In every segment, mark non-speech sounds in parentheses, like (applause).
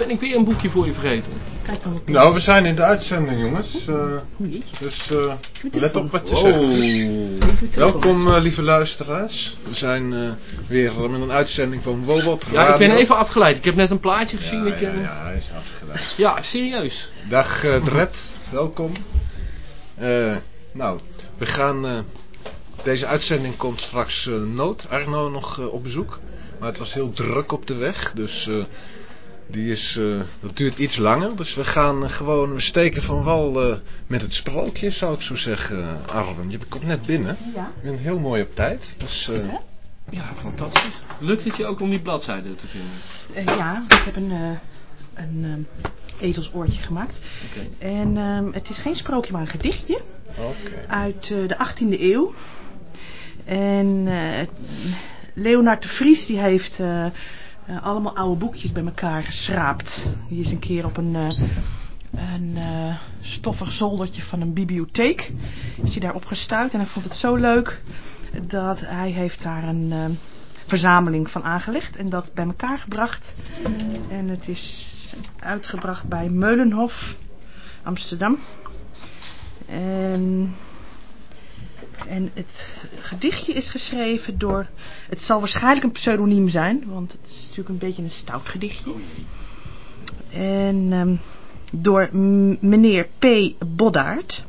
ben ik weer een boekje voor je vergeten. Kijk dan. Nou, we zijn in de uitzending, jongens. Eh, jeetje. dus eh, let op wat je zegt. Welkom, eh, lieve luisteraars. We zijn eh, weer met een uitzending van Wobot Ja, ik ben even afgeleid. Ik heb net een plaatje gezien. Ja, dat je... ja, ja, hij is afgeleid. Ja, serieus. Dag eh Dred, welkom. Eh, nou, we gaan... eh, deze uitzending komt straks Nood Arno nog op bezoek. Maar het was heel druk op de weg, dus eh, die is, eh, dat duurt iets langer. Dus we gaan eh, gewoon, we steken van wal eh, met het sprookje, zou ik zo zeggen, Arwen. Je komt net binnen. Ja. Je bent heel mooi op tijd. Dus, eh? Ja, fantastisch. Lukt het je ook om die bladzijde te vinden? Eh, ja, ik heb een, eh een ehm, ezelsoortje gemaakt. Oké. En ehm, het is geen sprookje, maar een gedichtje Oké. uit eh, de 18e eeuw. En eh, Leonard de Vries die heeft eh, allemaal oude boekjes bij elkaar geschraapt. Die is een keer op een, eh, een eh, stoffig zoldertje van een bibliotheek. Is hij daar opgestuurd en hij vond het zo leuk dat hij heeft daar een verzameling van aangelegd en dat bij elkaar gebracht. En het is uitgebracht bij Meulenhof, Amsterdam. En, en het gedichtje is geschreven door... Het zal waarschijnlijk een pseudoniem zijn, want het is natuurlijk een beetje een stout gedichtje. En ehm, door meneer P. Boddaert.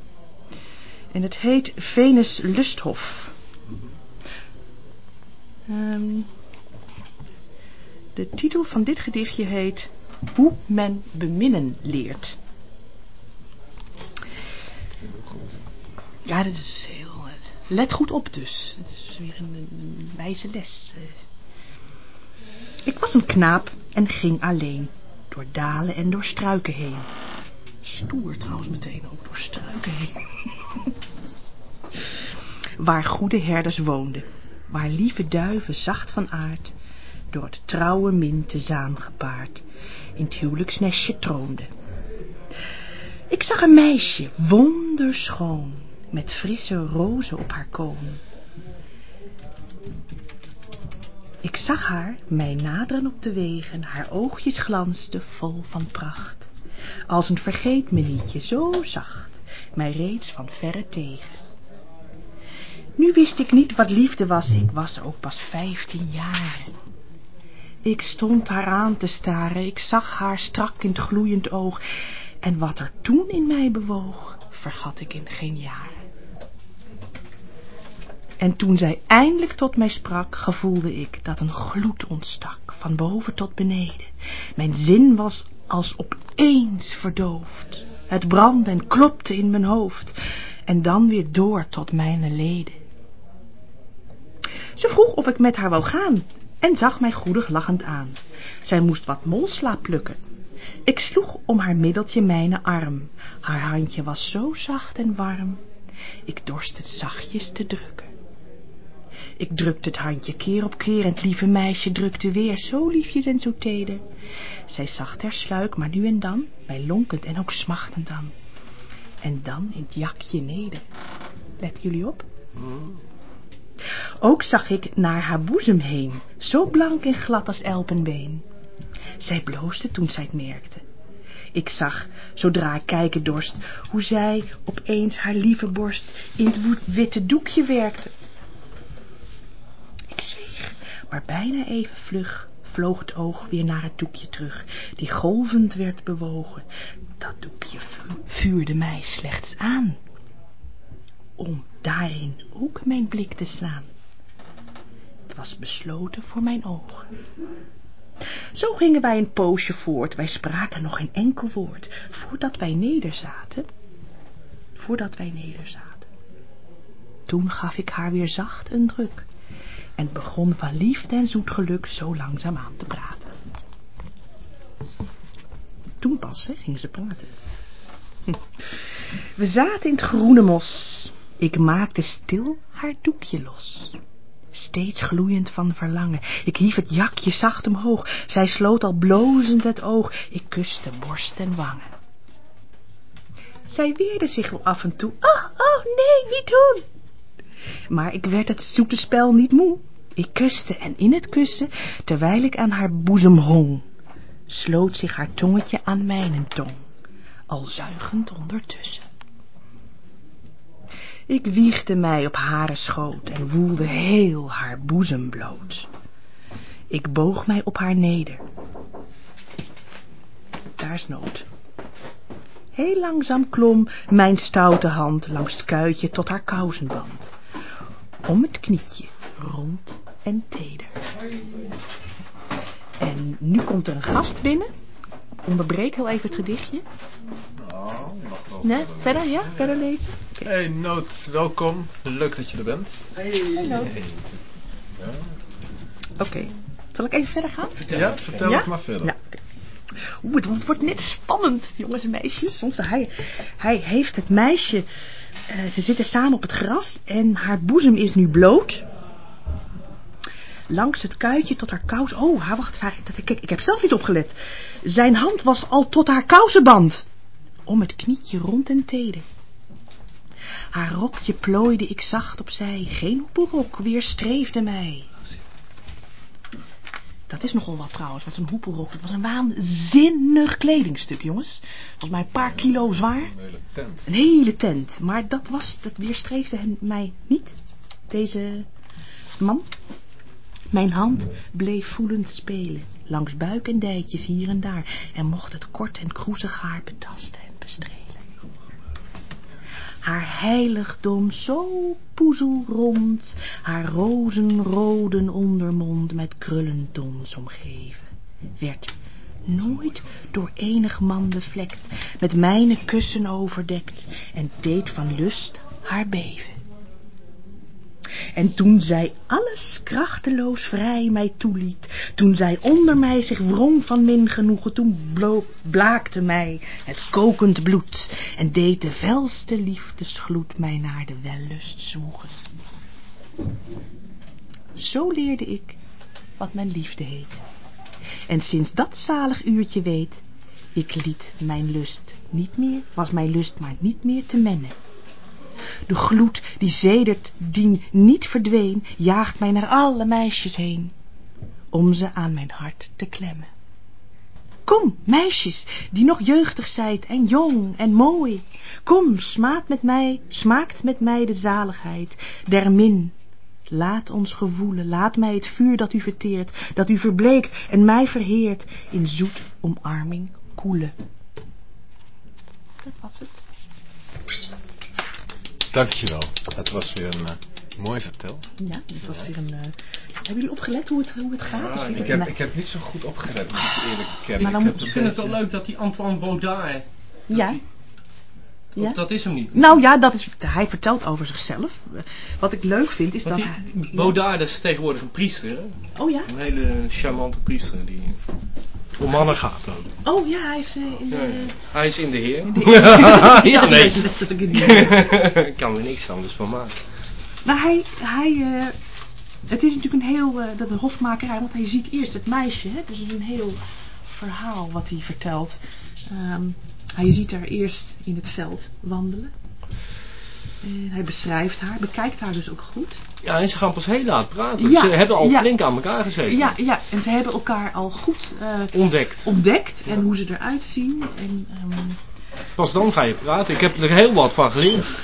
En het heet Venus Lusthof. Ehm, de titel van dit gedichtje heet Hoe men beminnen leert. Ja, dat is heel... Let goed op dus. Het is weer een, wijze les. eh. Ik was een knaap en ging alleen. Door dalen en door struiken heen. Stoer trouwens meteen ook door struiken heen. (laughs) Waar goede herders woonden. Waar lieve duiven zacht van aard. Door het trouwe min tezaam gepaard. In het huwelijksnestje troonden. Ik zag een meisje, wonderschoon, met frisse rozen op haar koon. Ik zag haar mij naderen op de wegen, haar oogjes glansden vol van pracht. Als een vergeetmenietje, zo zacht, mij reeds van verre tegen. Nu wist ik niet wat liefde was, ik was ook pas vijftien jaar. Ik stond haar aan te staren, ik zag haar strak in het gloeiend oog, en wat er toen in mij bewoog, vergat ik in geen jaren. En toen zij eindelijk tot mij sprak, gevoelde ik dat een gloed ontstak, van boven tot beneden. Mijn zin was als opeens verdoofd. Het brandde en klopte in mijn hoofd, en dan weer door tot mijn leden. Ze vroeg of ik met haar wou gaan, en zag mij goedig lachend aan. Zij moest wat molsla plukken. Ik sloeg om haar middeltje mijn arm. Haar handje was zo zacht en warm. Ik dorst het zachtjes te drukken. Ik drukte het handje keer op keer en het lieve meisje drukte weer zo liefjes en zo teder. Zij zag ter sluik, maar nu en dan, mij lonkend en ook smachtend dan. En dan in het jakje neder. Let jullie op? Ook zag ik naar haar boezem heen, zo blank en glad als elpenbeen. Zij bloosde toen zij het merkte. Ik zag, zodra ik kijken dorst, hoe zij opeens haar lieve borst in het witte doekje werkte. Maar bijna even vlug vloog het oog weer naar het doekje terug, die golvend werd bewogen. Dat doekje vu- vuurde mij slechts aan, om daarin ook mijn blik te slaan. Het was besloten voor mijn ogen. Zo gingen wij een poosje voort, wij spraken nog geen enkel woord, voordat wij nederzaten, voordat wij nederzaten. Toen gaf ik haar weer zacht een druk, en begon van liefde en zoet geluk zo langzaam aan te praten. Toen pas hè, ging ze praten. Hm. We zaten in het groene mos. Ik maakte stil haar doekje los. Steeds gloeiend van verlangen. Ik hief het jakje zacht omhoog. Zij sloot al blozend het oog. Ik kuste borst en wangen. Zij weerde zich wel af en toe. Oh, oh, nee, niet doen. Maar ik werd het zoete spel niet moe. Ik kuste en in het kussen, terwijl ik aan haar boezem hong. sloot zich haar tongetje aan mijn tong, al zuigend ondertussen. Ik wiegde mij op hare schoot en woelde heel haar boezem bloot. Ik boog mij op haar neder. Daar is nood. Heel langzaam klom mijn stoute hand langs het kuitje tot haar kousenband. Om het knietje, rond en teder. En nu komt er een gast binnen. Onderbreek heel even het gedichtje. Nou, mag wel. Nee, verder, ja? Verder lezen? Hey Noot, welkom. Leuk dat je er bent. Hey, Noot. Ja, Oké. Zal ik even verder gaan? ja vertel Ja? het maar verder. Ja. oké. Oeh, het, wordt- wordt net spannend, jongens en meisjes. Want hij, hij heeft het meisje... eh, ze zitten samen op het gras en haar boezem is nu bloot. Langs het kuitje tot haar kous... Oh, haar, wacht, haar, dat, kijk, ik heb zelf niet opgelet. Zijn hand was al tot haar kousenband. Om het knietje rond en teder. Haar rokje plooide ik zacht opzij. Geen hoepelrok weerstreefde mij. Dat is nogal wat trouwens, wat zo'n hoepelrok. Het was een waanzinnig kledingstuk, jongens. Volgens mij een paar kilo zwaar. Een hele tent. Een hele tent. Maar dat was, dat weerstreefde hen, mij niet. Deze man. Mijn hand bleef voelend spelen. Langs buik en dijtjes hier en daar. En mocht het kort en kroezig haar betasten en bestrelen. Haar heiligdom zo poezelrond, haar rozenroden ondermond met krullendons omgeven, werd nooit door enig man bevlekt, met mijne kussen overdekt, en deed van lust haar beven. En toen zij alles krachteloos vrij mij toeliet, toen zij onder mij zich wrong van min genoegen, toen blaakte mij het kokend bloed en deed de felste liefdesgloed mij naar de wellust zwoegen. Zo leerde ik wat mijn liefde heet. En sinds dat zalig uurtje weet, ik liet mijn lust niet meer, was mijn lust maar niet meer te mennen. De gloed die zedert dien niet verdween, jaagt mij naar alle meisjes heen, om ze aan mijn hart te klemmen. Kom, meisjes, die nog jeugdig zijt en jong en mooi, kom, smaakt met mij, smaakt met mij de zaligheid der min. Laat ons gevoelen, laat mij het vuur dat u verteert, dat u verbleekt en mij verheert, in zoet omarming koelen. Dat was het. Dankjewel. Het was weer een eh, mooi vertel. Ja, het was weer een... eh, Hebben jullie opgelet hoe het, hoe het gaat? Ja, ik, het heb, een- ik heb niet zo goed opgelet, moet ik eerlijk bekennen. Maar dan ik vind het wel leuk dat die Antoine Baudard... Ja? die- Ja? Of dat is hem niet. Nou ja, dat is, hij vertelt over zichzelf. Wat ik leuk vind is Want dat die, hij... Baudard dat is tegenwoordig een priester. Hè? Oh ja? Een hele charmante priester die om mannen gaat ook. Oh ja, hij is eh, in de... Ja, ja. Hij is in de Heer. (laughs) Ja, (laughs) ja, nee. letterlijk in de- Ik kan er niks anders van maken. Nou, hij... hij eh, het is natuurlijk een heel... eh, dat een hofmakerij, want hij ziet eerst het meisje. Hè? Het is een heel verhaal wat hij vertelt. Ehm, hij ziet haar eerst in het veld wandelen. En hij beschrijft haar, bekijkt haar dus ook goed. Ja, en ze gaan pas heel laat praten. Ja, ze hebben al ja. flink aan elkaar gezeten. Ja, ja, en ze hebben elkaar al goed eh, Ontdekt. ontdekt en hoe ze eruit zien. En, ehm, Pas dan ga je praten. Ik heb er heel wat van geleerd. (laughs)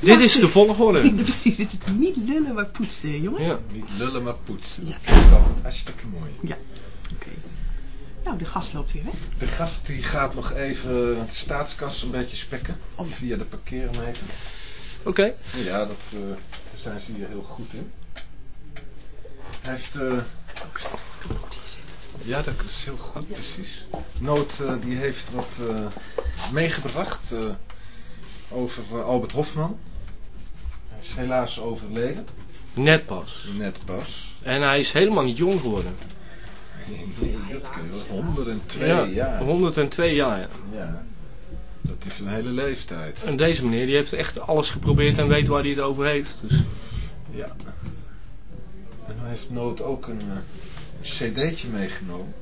Dit is de volgorde. (laughs) precies, dit is niet lullen maar poetsen, jongens. Ja. Niet lullen, maar poetsen. Ja. Dat is hartstikke mooi. Ja, oké. Nou, de gast loopt weer weg. De gast die gaat nog even de staatskas een beetje spekken. Oh ja. Via de parkeermeter. Oké. Ja, dat, eh, daar zijn ze hier heel goed in. Hij heeft... eh, hier zitten. ja, dat is heel goed, precies. Noot eh, die heeft wat eh, meegebracht eh, over Albert Hofman. Hij is helaas overleden. Net pas. Net pas. En hij is helemaal niet jong geworden. Nee, dat kun je wel. 102 jaar. 102 jaar. Ja. Ja, dat is een hele leeftijd. En deze meneer die heeft echt alles geprobeerd en weet waar hij het over heeft. Dus Ja. En hij heeft Noot ook een eh, cd'tje meegenomen.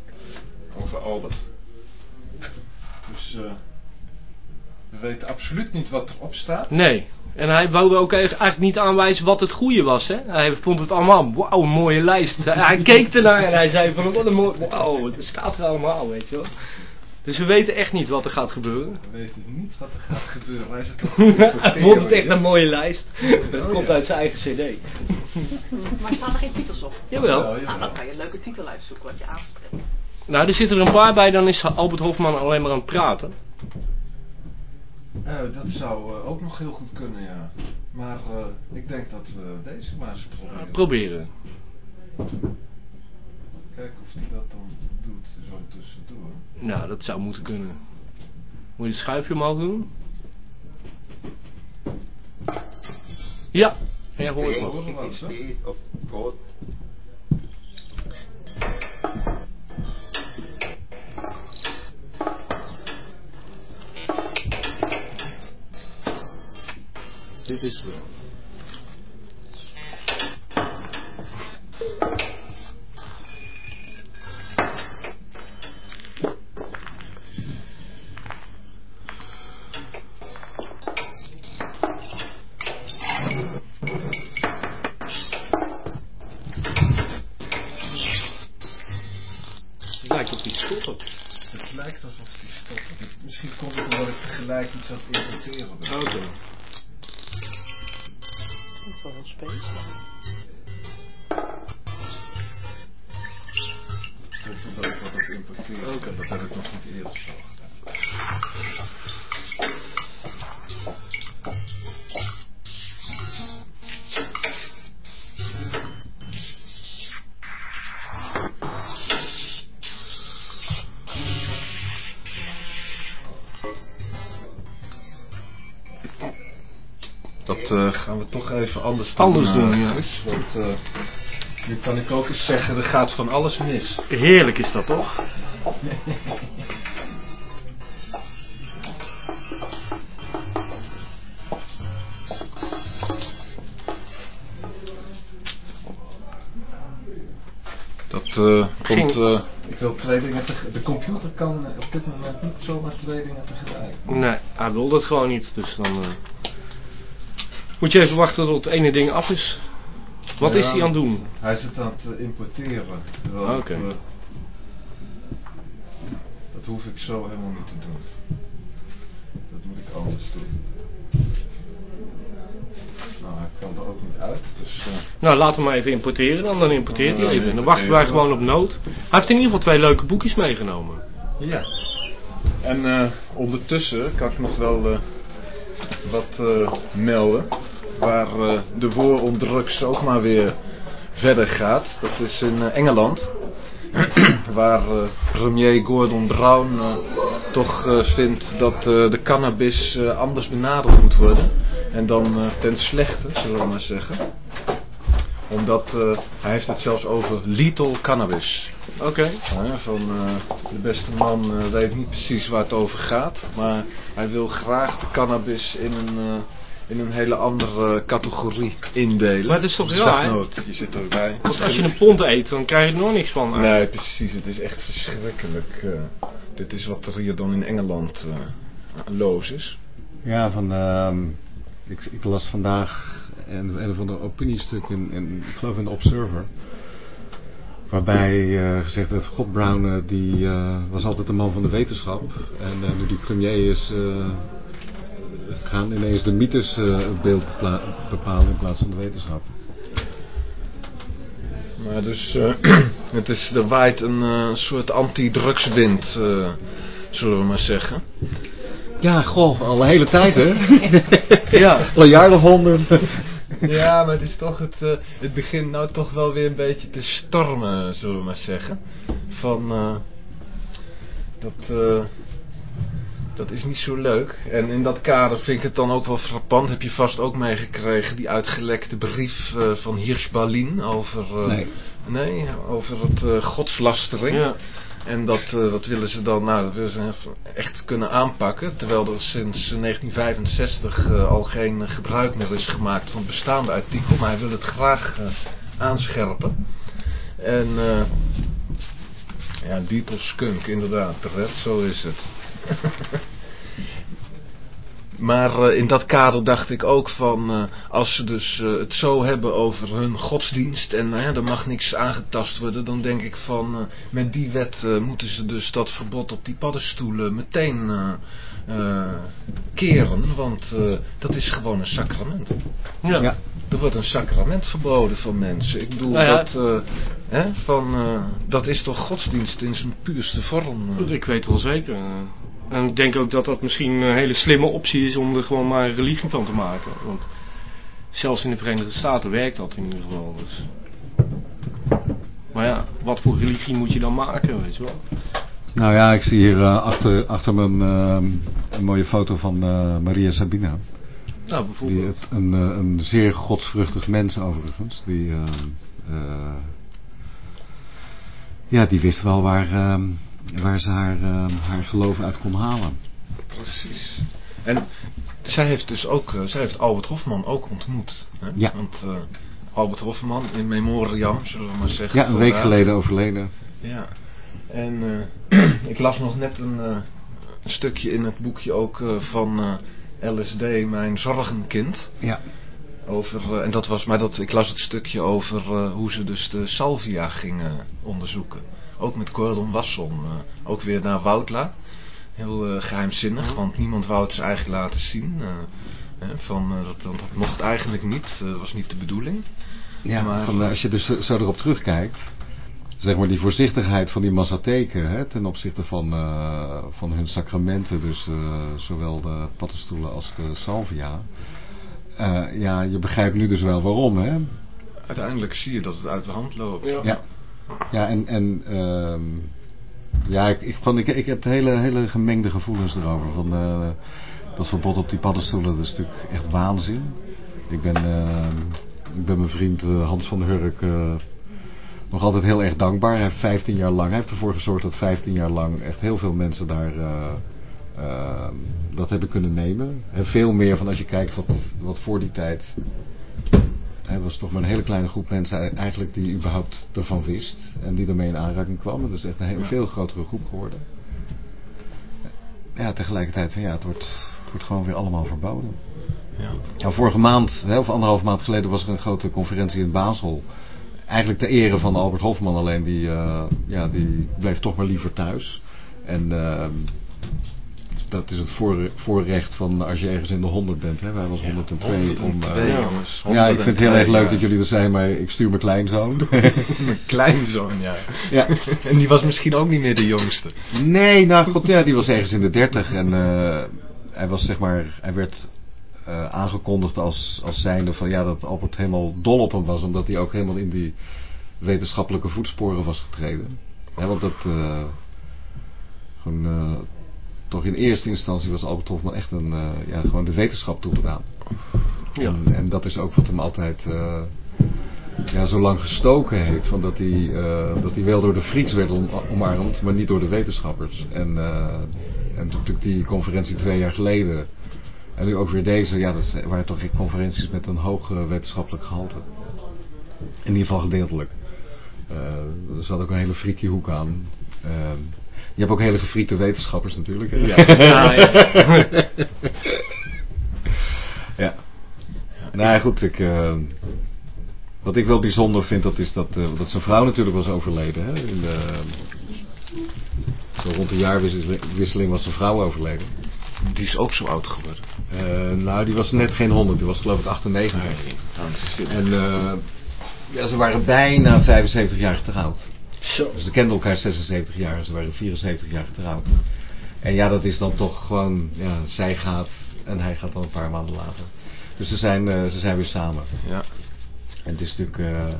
Over Albert. Dus eh We weten absoluut niet wat erop staat. Nee. En hij wou ook eigenlijk niet aanwijzen wat het goede was. Hè? Hij vond het allemaal, wauw, een mooie lijst. (laughs) Hij keek ernaar en hij zei van, wat een mooi, wauw, het staat er allemaal, weet je wel. Dus we weten echt niet wat er gaat gebeuren. We weten niet wat er gaat gebeuren. Hij, zit (laughs) hij vond het echt een mooie lijst. Het Oh, komt ja. uit zijn eigen cd. (laughs) Maar er staan er geen titels op. Jawel. Ja, Nou, dan kan je een leuke titel uitzoeken wat je aanspreekt. Nou, er zitten er een paar bij, dan is Albert Hofman alleen maar aan het praten. Eh, dat zou eh, ook nog heel goed kunnen, ja. Maar eh, ik denk dat we deze maar eens proberen. Proberen. Kijken of hij dat dan doet, zo tussendoor. Nou, dat zou moeten kunnen. Moet je het schuifje omhoog doen? Ja, ja hoort Ik wat. hoor wat, this is even anders doen. Anders doen, eh, ja. Want eh, nu kan ik ook eens zeggen, er gaat van alles mis. Heerlijk is dat toch? Dat eh, Ging- komt... eh, ik wil twee dingen tegelijk... De computer kan op dit moment niet zomaar twee dingen tegelijk. Nee, hij wil dat gewoon niet. Dus dan eh, moet je even wachten tot het ene ding af is. Wat Ja, is hij aan het doen? Hij zit aan het eh, importeren. Ah, oké. eh, dat hoef ik zo helemaal niet te doen. Dat moet ik anders doen. Nou, hij kan er ook niet uit, dus... eh, Nou, laat hem maar even importeren dan. Dan importeert hij even. En dan wachten wij gewoon op nood. Hij heeft in ieder geval twee leuke boekjes meegenomen. Ja. En eh, ondertussen kan ik nog wel eh, wat eh, melden. Waar eh, de war on drugs ook maar weer verder gaat. Dat is in eh, Engeland. (clears throat) waar eh, premier Gordon Brown toch vindt dat de cannabis anders benaderd moet worden. En dan ten slechte, zullen we maar zeggen. Omdat hij heeft het zelfs over lethal cannabis. Oké. Van de beste man weet niet precies waar het over gaat. Maar hij wil graag de cannabis in een, in een hele andere categorie indelen. Maar het is toch raar? Dagnoot, je zit erbij. Want als je een pond eet, dan krijg je er nog niks van. Nee, precies. Het is echt verschrikkelijk. eh. dit is wat er hier dan in Engeland eh loos is. Ja, van, ehm, ik, ik las vandaag een, een of ander opiniestuk in, in, ik geloof in de Observer. Waarbij eh, gezegd werd, God Brown die eh, was altijd een man van de wetenschap. En eh, nu die premier is, eh, gaan ineens de mythes eh, het beeld bepalen in plaats van de wetenschap. Maar dus, eh, (clears throat) het is, er waait een eh, soort anti-drugswind, zullen we maar zeggen. Ja, goh, al een hele tijd hè? (laughs) Ja. al een jaar of honderd. (laughs) Ja, maar het is toch het, het begint nou toch wel weer een beetje te stormen, zullen we maar zeggen. Van, eh, dat, eh, dat is niet zo leuk. En in dat kader vind ik het dan ook wel frappant. Heb je vast ook meegekregen die uitgelekte brief eh, van Hirsch Berlin over, eh, Nee. nee, over het eh, godslastering. Ja. En dat, eh, dat willen ze dan, nou, dat willen ze echt kunnen aanpakken. Terwijl er sinds eh, 1965 eh, al geen gebruik meer is gemaakt van het bestaande artikel. Maar hij wil het graag aanscherpen. En eh ja, Beatles skunk, inderdaad, terecht, zo is het. Maar eh, in dat kader dacht ik ook van, eh, als ze dus eh, het zo hebben over hun godsdienst en er mag niks aangetast worden, dan denk ik van, met die wet moeten ze dus dat verbod op die paddenstoelen meteen keren, want dat is gewoon een sacrament. Ja. ja. Er wordt een sacrament verboden van mensen. Ik bedoel, nou dat, hè, van, dat is toch godsdienst in zijn puurste vorm. Ik weet wel zeker. En ik denk ook dat dat misschien een hele slimme optie is om er gewoon maar een religie van te maken. Want zelfs in de Verenigde Staten werkt dat in ieder geval. Dus. Maar ja, wat voor religie moet je dan maken, weet je wel? Nou ja, ik zie hier uh, achter, achter me uh, een mooie foto van uh, Maria Sabina. Nou, bijvoorbeeld. Die het, een, een zeer godsvruchtig mens overigens. Die, ja, die wist wel waar, ehm, waar ze haar, uh, haar geloof uit kon halen. Precies. En zij heeft dus ook, uh, zij heeft Albert Hofman ook ontmoet. Hè? Ja. Want uh, Albert Hofman in memoriam, zullen we maar zeggen. Ja, een week geleden overleden. Ja. En (clears throat) ik las nog net een, een, stukje in het boekje ook van LSD, mijn zorgenkind. Ja. Over, en dat was, maar dat, ik las het stukje over hoe ze dus de salvia gingen onderzoeken. Ook met Gordon Wasson. Uh, ook weer naar Woutla. Heel uh, geheimzinnig, want niemand wou het ze eigenlijk laten zien. Uh, van, dat, dat, mocht eigenlijk niet. Dat was niet de bedoeling. Ja, maar, van, als je dus zo erop terugkijkt. Zeg maar die voorzichtigheid van die Mazateken hè, ten opzichte van, van hun sacramenten. Dus zowel de paddenstoelen als de salvia. ja, je begrijpt nu dus wel waarom hè. Uiteindelijk zie je dat het uit de hand loopt. ja. ja. Ja, en, en uh, ja, ik, ik, ik, ik heb hele, hele gemengde gevoelens erover. Van, uh, dat verbod op die paddenstoelen, dat is natuurlijk echt waanzin. Ik ben, uh, ik ben mijn vriend uh, Hans van Hurk nog altijd heel erg dankbaar. Hij heeft 15 jaar lang, hij heeft ervoor gezorgd dat 15 jaar lang echt heel veel mensen daar ehm, dat hebben kunnen nemen. En veel meer van als je kijkt wat, wat voor die tijd het was toch maar een hele kleine groep mensen eigenlijk die überhaupt ervan wist. En die ermee in aanraking kwam. Het is echt een heel, veel grotere groep geworden. Ja, tegelijkertijd ja, het wordt, het wordt gewoon weer allemaal verboden. Ja. Nou, vorige maand, of anderhalf maand geleden, was er een grote conferentie in Basel. Eigenlijk ter ere van Albert Hofman alleen, die, uh, ja, die bleef toch maar liever thuis. En uh, dat is het voor, voorrecht van als je ergens in de 100 bent. Hè? Wij was 102. 102 om, uh, jongens. Ja, ik vind het heel erg leuk dat jullie er zijn, maar ik stuur mijn kleinzoon. (laughs) mijn kleinzoon, ja. ja. (laughs) en die was misschien ook niet meer de jongste. Nee, nou god, ja, die was ergens in de 30 en uh, hij was zeg maar, hij werd uh, aangekondigd als, als zijnde van ja, dat Albert helemaal dol op hem was, omdat hij ook helemaal in die wetenschappelijke voetsporen was getreden. Ja, want dat gewoon toch in eerste instantie was Albert Hofman echt een, uh, ja, gewoon de wetenschap toegedaan. Ja. En, en, dat is ook wat hem altijd uh, ja, zo lang gestoken heeft. Van dat, hij, uh, dat hij wel door de Frieks werd om, omarmd, maar niet door de wetenschappers. En, en natuurlijk die conferentie twee jaar geleden. En nu ook weer deze, ja, dat waren toch conferenties met een hoog wetenschappelijk gehalte. In ieder geval gedeeltelijk. er zat ook een hele freaky hoek aan. Je hebt ook hele gefriete wetenschappers natuurlijk. Ja. ja, (laughs) ja. ja. Nou (laughs) goed, ik, uh, wat ik wel bijzonder vind, dat is dat, uh, dat zijn vrouw natuurlijk was overleden. Hè? In de, zo rond de jaarwisseling was zijn vrouw overleden. Die is ook zo oud geworden? Uh, nou, die was net geen 100, die was geloof ik 98. Nee. En ja, ze waren bijna 75 jaar getrouwd. Zo. Dus ze kenden elkaar 76 jaar en ze waren 74 jaar getrouwd. En ja, dat is dan toch gewoon, ja, zij gaat en hij gaat dan een paar maanden later. Dus ze zijn, uh, ze zijn weer samen. Ja. En het is natuurlijk, uh,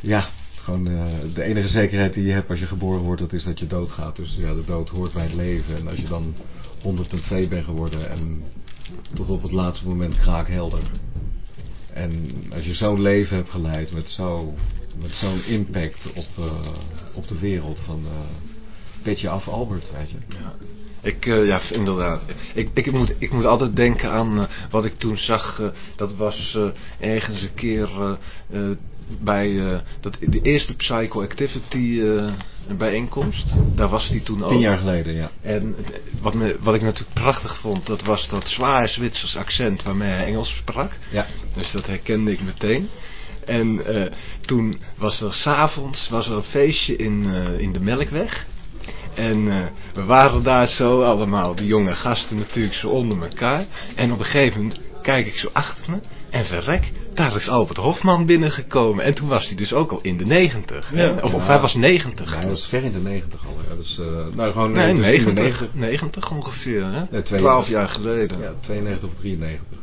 ja, gewoon uh, de enige zekerheid die je hebt als je geboren wordt, dat is dat je doodgaat. Dus ja, de dood hoort bij het leven. En als je dan 102 bent geworden en tot op het laatste moment kraakhelder. En als je zo'n leven hebt geleid met zo met zo'n impact op, uh, op de wereld van uh, petje af Albert, weet je. Ja. Ik, uh, ja, inderdaad. Ik, ik, moet, ik moet altijd denken aan uh, wat ik toen zag. Uh, dat was ergens een keer bij dat, de eerste Psychoactivity bijeenkomst. Daar was hij toen ook. Tien jaar geleden, ja. En wat, me, wat ik natuurlijk prachtig vond, dat was dat zware Zwitsers accent waarmee hij Engels sprak. Ja. Dus dat herkende ik meteen. En uh, toen was er s'avonds was er een feestje in, in de Melkweg. En uh, we waren daar zo allemaal, de jonge gasten natuurlijk zo onder elkaar. En op een gegeven moment kijk ik zo achter me en verrek, daar is Albert Hofman binnengekomen. En toen was hij dus ook al in de negentig. Ja. Of, of hij was negentig. Ja, hij was ver in de negentig al. Ja. Dus, uh, nou, gewoon nee, dus 90, 90 ongeveer. Hè? Ja, 12 jaar geleden. Ja, 92 of 93.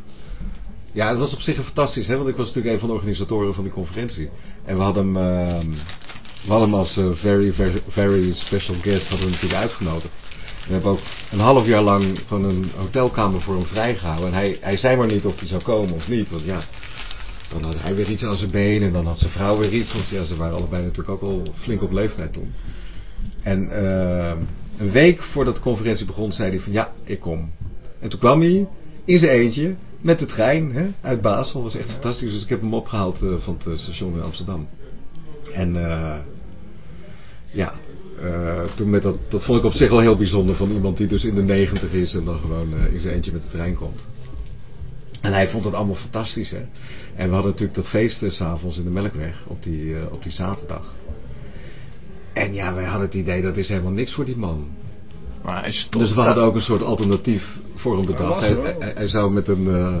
Ja, het was op zich fantastisch, hè, want ik was natuurlijk een van de organisatoren van die conferentie. En we hadden hem, uh, we hadden hem als uh, very, very, very special guest hadden we natuurlijk uitgenodigd. We hebben ook een half jaar lang van een hotelkamer voor hem vrijgehouden. En hij, hij zei maar niet of hij zou komen of niet. Want ja, dan had hij weer iets aan zijn been en dan had zijn vrouw weer iets. Want ja, ze waren allebei natuurlijk ook al flink op leeftijd toen. En uh, een week voordat de conferentie begon zei hij van ja, ik kom. En toen kwam hij in zijn eentje met de trein hè, uit Basel. Was echt fantastisch. Dus ik heb hem opgehaald uh, van het station in Amsterdam. En uh, ja, uh, toen met dat, dat vond ik op zich wel heel bijzonder van iemand die dus in de negentig is en dan gewoon in zijn eentje met de trein komt. En hij vond het allemaal fantastisch, hè. En we hadden natuurlijk dat feest s'avonds in de Melkweg op die, op die zaterdag. En ja, wij hadden het idee dat is helemaal niks voor die man. Maar dus we hadden ook een soort alternatief voor hem bedacht. Hij, hij, hij, zou met een, uh,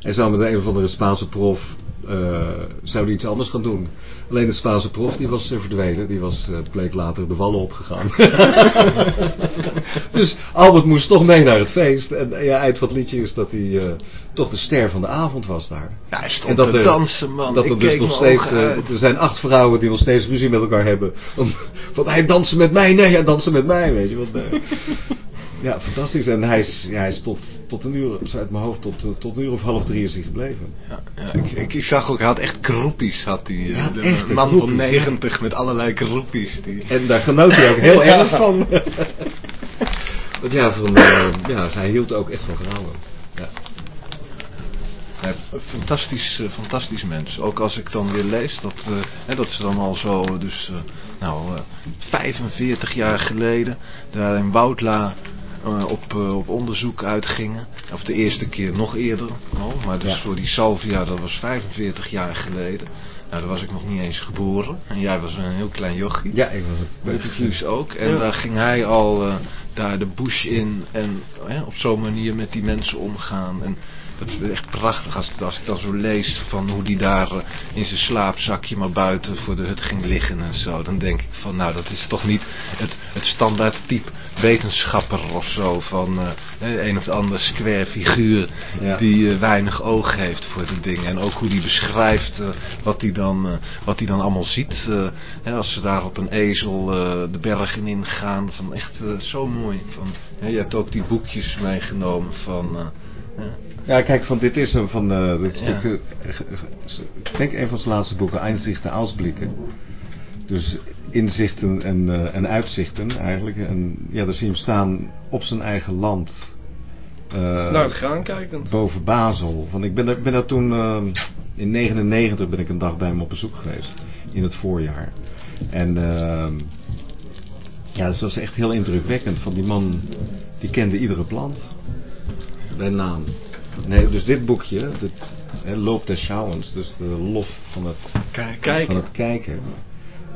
hij zou met een, een of andere Spaanse prof zou die iets anders gaan doen. Alleen de Spaanse prof die was uh, verdwenen. Die was, uh, bleek later de wallen opgegaan. (laughs) dus Albert moest toch mee naar het feest. En ja, eind van het liedje is dat hij toch de ster van de avond was daar. Ja, hij stond en dat te er, dansen, man. Dat er Ik dus nog steeds... uit. er zijn acht vrouwen die nog steeds ruzie met elkaar hebben. Om, van hij dansen met mij, nee, hij dansen met mij, weet je wat. Ja, fantastisch. En hij is, ja, hij is tot, tot een uur, uit mijn hoofd, tot, tot een uur of half drie is hij gebleven. Ja, ja ik, ik, ik, zag ook, hij had echt kroepies, had hij. Ja, de echt man kroepies, van 90 met allerlei kroepies. Die... En daar genoot hij ook heel (laughs) erg van. (laughs) Want ja, van, uh, ja, hij hield ook echt van vrouwen. Ja. Fantastisch, uh, fantastisch mens. Ook als ik dan weer lees dat, hè, dat ze dan al zo, dus nou, 45 jaar geleden, daar in Woudla op, op onderzoek uitgingen. Of de eerste keer nog eerder. Oh, maar dus Ja. voor die Salvia, dat was 45 jaar geleden. Nou, daar was ik nog niet eens geboren. En jij was een heel klein jochie. Ja, ik was een Guus ook. En Ja. daar ging hij al uh, daar de bush in. En hè, op zo'n manier met die mensen omgaan. En dat is echt prachtig als, als ik dan zo lees van hoe die daar uh, in zijn slaapzakje maar buiten voor de hut ging liggen en zo. Dan denk ik van nou dat is toch niet het, het standaard type wetenschapper of zo. Van uh, een of ander square figuur Ja. die weinig oog heeft voor de dingen. En ook hoe die beschrijft wat hij dan, wat hij dan allemaal ziet. Hè, als ze daar op een ezel de bergen in gaan. Van echt zo mooi. Van, hè, je hebt ook die boekjes meegenomen van... Ja, kijk, van dit is een van Ja. stuk, uh, ik denk een van zijn laatste boeken, Einzichten, Ausblikken. Dus inzichten en, uh, en uitzichten eigenlijk. En ja, daar zie je hem staan op zijn eigen land. Uh, Naar het graan kijken. boven Basel. Want ik ben daar, ben daar toen, uh, in 99 ben ik een dag bij hem op bezoek geweest. In het voorjaar. En uh, ja, dus dat was echt heel indrukwekkend. Van die man, die kende iedere plant. Bij naam. Nee, dus dit boekje, dit, hè, Loop des Schouwens, dus de lof van het, Kijk, Kijken. van het kijken.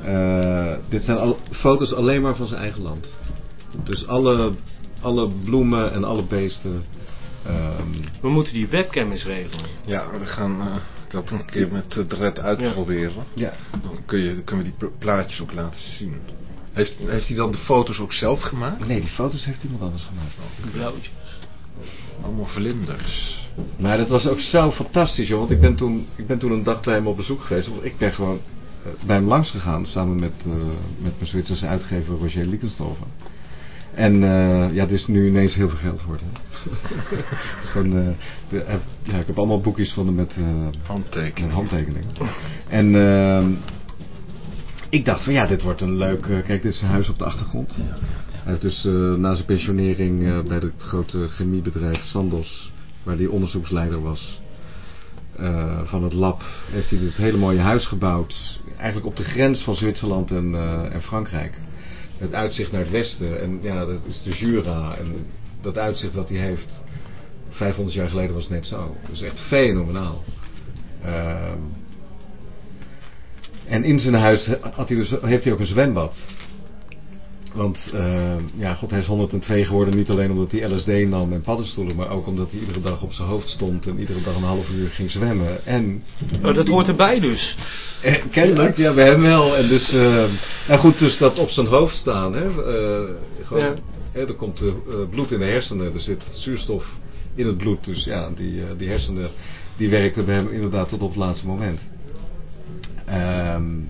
Uh, dit zijn al, foto's alleen maar van zijn eigen land. Dus alle, alle bloemen en alle beesten. Um, We moeten die webcam eens regelen. Ja, we gaan uh, dat een keer met de red uitproberen. Ja. Dan kun je, kunnen we die plaatjes ook laten zien. Heeft, heeft hij dan de foto's ook zelf gemaakt? Nee, die foto's heeft iemand anders gemaakt. Blauwtjes. Allemaal vlinders. Maar dat was ook zo fantastisch, joh. Want ik ben toen, ik ben toen een dag bij hem op bezoek geweest. Ik ben gewoon uh, bij hem langs gegaan samen met, uh, met mijn Zwitserse uitgever Roger Liekenstoven. En uh, ja, het is nu ineens heel veel geld geworden. (laughs) Gewoon, uh, de, ja, ik heb allemaal boekjes van hem met uh, handtekeningen. handtekeningen. En uh, ik dacht van ja, dit wordt een leuk. Uh, kijk, dit is een huis op de achtergrond. Hij heeft dus uh, na zijn pensionering uh, bij het grote chemiebedrijf Sandos, waar hij onderzoeksleider was, eh, van het lab heeft hij dit hele mooie huis gebouwd. Eigenlijk op de grens van Zwitserland en, eh, en Frankrijk. Het uitzicht naar het westen. En ja, dat is de Jura. En dat uitzicht wat hij heeft, 500 jaar geleden was het net zo. Dat is echt fenomenaal. Ehm, en in zijn huis had hij dus, heeft hij ook een zwembad. Want uh, ja, god, hij is 102 geworden niet alleen omdat hij LSD nam en paddenstoelen, maar ook omdat hij iedere dag op zijn hoofd stond en iedere dag een half uur ging zwemmen. En, oh, dat hoort erbij dus. Eh, kennelijk, ja, bij hem wel. En dus, uh, nou goed, dus dat op zijn hoofd staan, hè, uh, gewoon, ja. hè, er komt bloed in de hersenen, er zit zuurstof in het bloed, dus ja, die, die hersenen, die werkten bij hem inderdaad tot op het laatste moment. Um,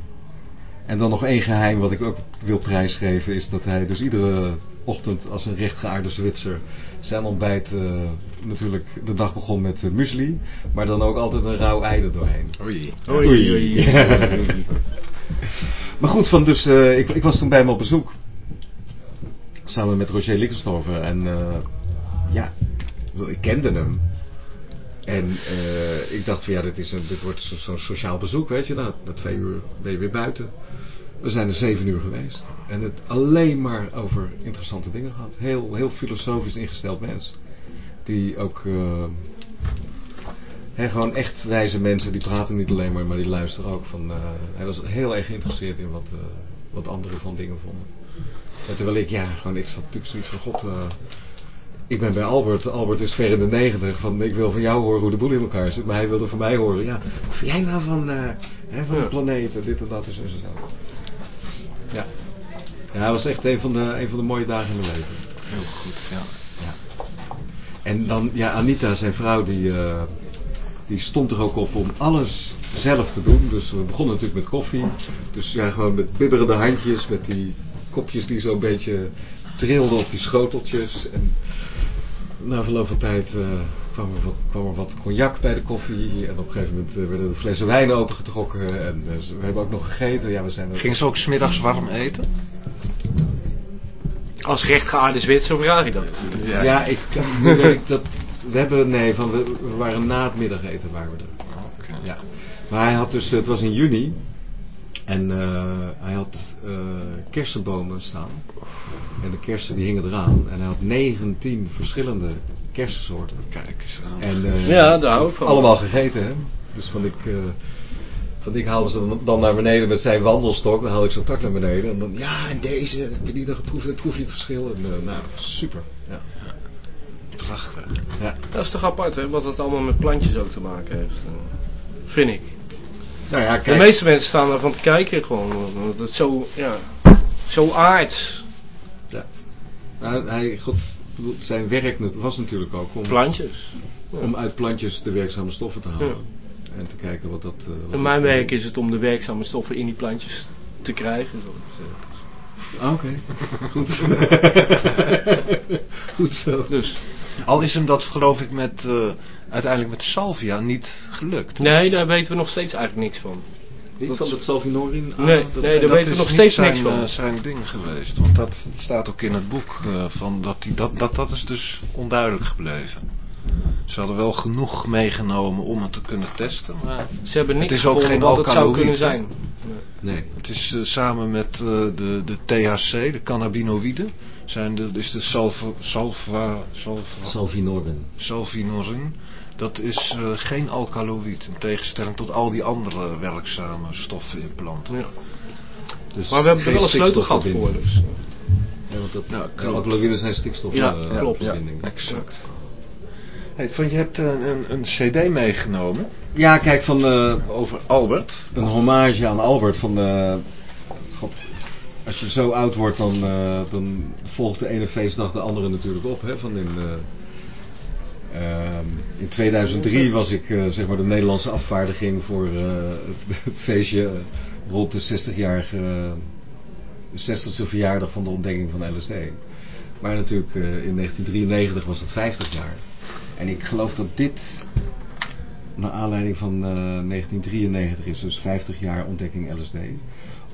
en dan nog één geheim wat ik ook wil prijsgeven is dat hij dus iedere ochtend als een rechtgeaarde Zwitser zijn ontbijt uh, natuurlijk de dag begon met uh, muesli, maar dan ook altijd een rauw ei er doorheen. Oei. Oei. Oei. Oei. (laughs) maar goed, van dus, uh, ik, ik, was toen bij hem op bezoek. Samen met Roger Likkerstorfer. En ja, ik kende hem. En uh, ik dacht van ja, dit, is een, dit wordt zo'n zo sociaal bezoek, weet je. Nou, na twee uur ben je weer buiten. We zijn er zeven uur geweest. En het alleen maar over interessante dingen gehad. Heel, heel filosofisch ingesteld mens. Die ook... He, gewoon echt wijze mensen, die praten niet alleen maar, maar die luisteren ook. Van, uh, hij was heel erg geïnteresseerd in wat, wat anderen van dingen vonden. En terwijl ik, ja, gewoon, ik zat natuurlijk zoiets van, god, ik ben bij Albert. Albert is ver in de negentig. Van, ik wil van jou horen hoe de boel in elkaar zit. Maar hij wilde van mij horen. Ja, wat vind jij nou van, uh, hè, van de planeten? Dit en dat en zo en zo. Ja. Ja, dat was echt een van, de, een van de mooie dagen in mijn leven. Heel goed, ja. ja. En dan, ja, Anita, zijn vrouw, die, uh, die stond er ook op om alles zelf te doen. Dus we begonnen natuurlijk met koffie. Dus ja, gewoon met bibberende handjes, met die kopjes die zo'n beetje trilden op die schoteltjes. En na verloop van tijd uh, kwam, er wat, kwam er wat cognac bij de koffie. En op een gegeven moment uh, werden de flessen wijn opengetrokken. En uh, we hebben ook nog gegeten. Ja, we zijn. Ging ze ook smiddags warm eten? Als rechtgeaarde Zwitser vraag je dat. Ja, ja ik, ik dat... We hebben, nee, van, we, we waren na het middageten waren we er. Okay. Ja. Maar hij had dus, het was in juni. En uh, hij had uh, kersenbomen staan. En de kersen die hingen eraan. En hij had 19 verschillende kersensoorten. Kijk eens aan. En uh, ja, daar hou ik van. allemaal gegeten. Hè? Dus van ik, van ik haalde ze dan naar beneden met zijn wandelstok. Dan haalde ik zo'n tak naar beneden. En dan, ja, en deze, heb je die dan geproefd? Dan proef je het verschil. En nou, super. Ja. Prachtig. Ja. Dat is toch apart, hè? Wat het allemaal met plantjes ook te maken heeft. Vind ik. Nou ja, de meeste mensen staan ervan te kijken gewoon. Dat is zo, ja, zo aards. Ja. Nou, hij, God, zijn werk was natuurlijk ook om... Plantjes. Ja. Om uit plantjes de werkzame stoffen te halen. Ja. En te kijken wat dat... Uh, wat en mijn werk is het om de werkzame stoffen in die plantjes te krijgen. Zo. Ah, Oké, okay. (laughs) goed. (laughs) goed zo. Dus. Al is hem dat geloof ik met, uh, uiteindelijk met salvia niet gelukt. Nee, daar weten we nog steeds eigenlijk niks van. Niet dat van het salvinorin? Ah, nee, dat, nee, daar weten we nog steeds zijn, niks van. Uh, zijn ding geweest. Want dat staat ook in het boek. Uh, van dat, die, dat, dat, dat is dus onduidelijk gebleven. Ze hadden wel genoeg meegenomen om het te kunnen testen. Maar Ze hebben niks het is ook geen wat het zou kunnen zijn. Nee. Het is uh, samen met uh, de, de THC, de cannabinoïden, zijn de, is de salva, salva, salva, salvinorin. salvinorin. Dat is uh, geen alkaloïd, in tegenstelling tot al die andere werkzame stoffen in planten. Ja. Dus maar we hebben er wel een sleutel gehad voor. Dus. Ja, want dat, nou, alkaloïden zijn stikstof. Ja, klopt. Ja, exact. Hey, van, je hebt een, een, een cd meegenomen. Ja, kijk, van... Uh, over Albert. Een hommage aan Albert van... Uh, God, als je zo oud wordt, dan, uh, dan volgt de ene feestdag de andere natuurlijk op. Hè, van in, in 2003 was ik zeg maar de Nederlandse afvaardiging voor het, het, feestje rond de 60-jarige... de 60ste verjaardag van de ontdekking van LSD. Maar natuurlijk in 1993 was het 50 jaar. En ik geloof dat dit naar aanleiding van uh, 1993 is, dus 50 jaar ontdekking LSD.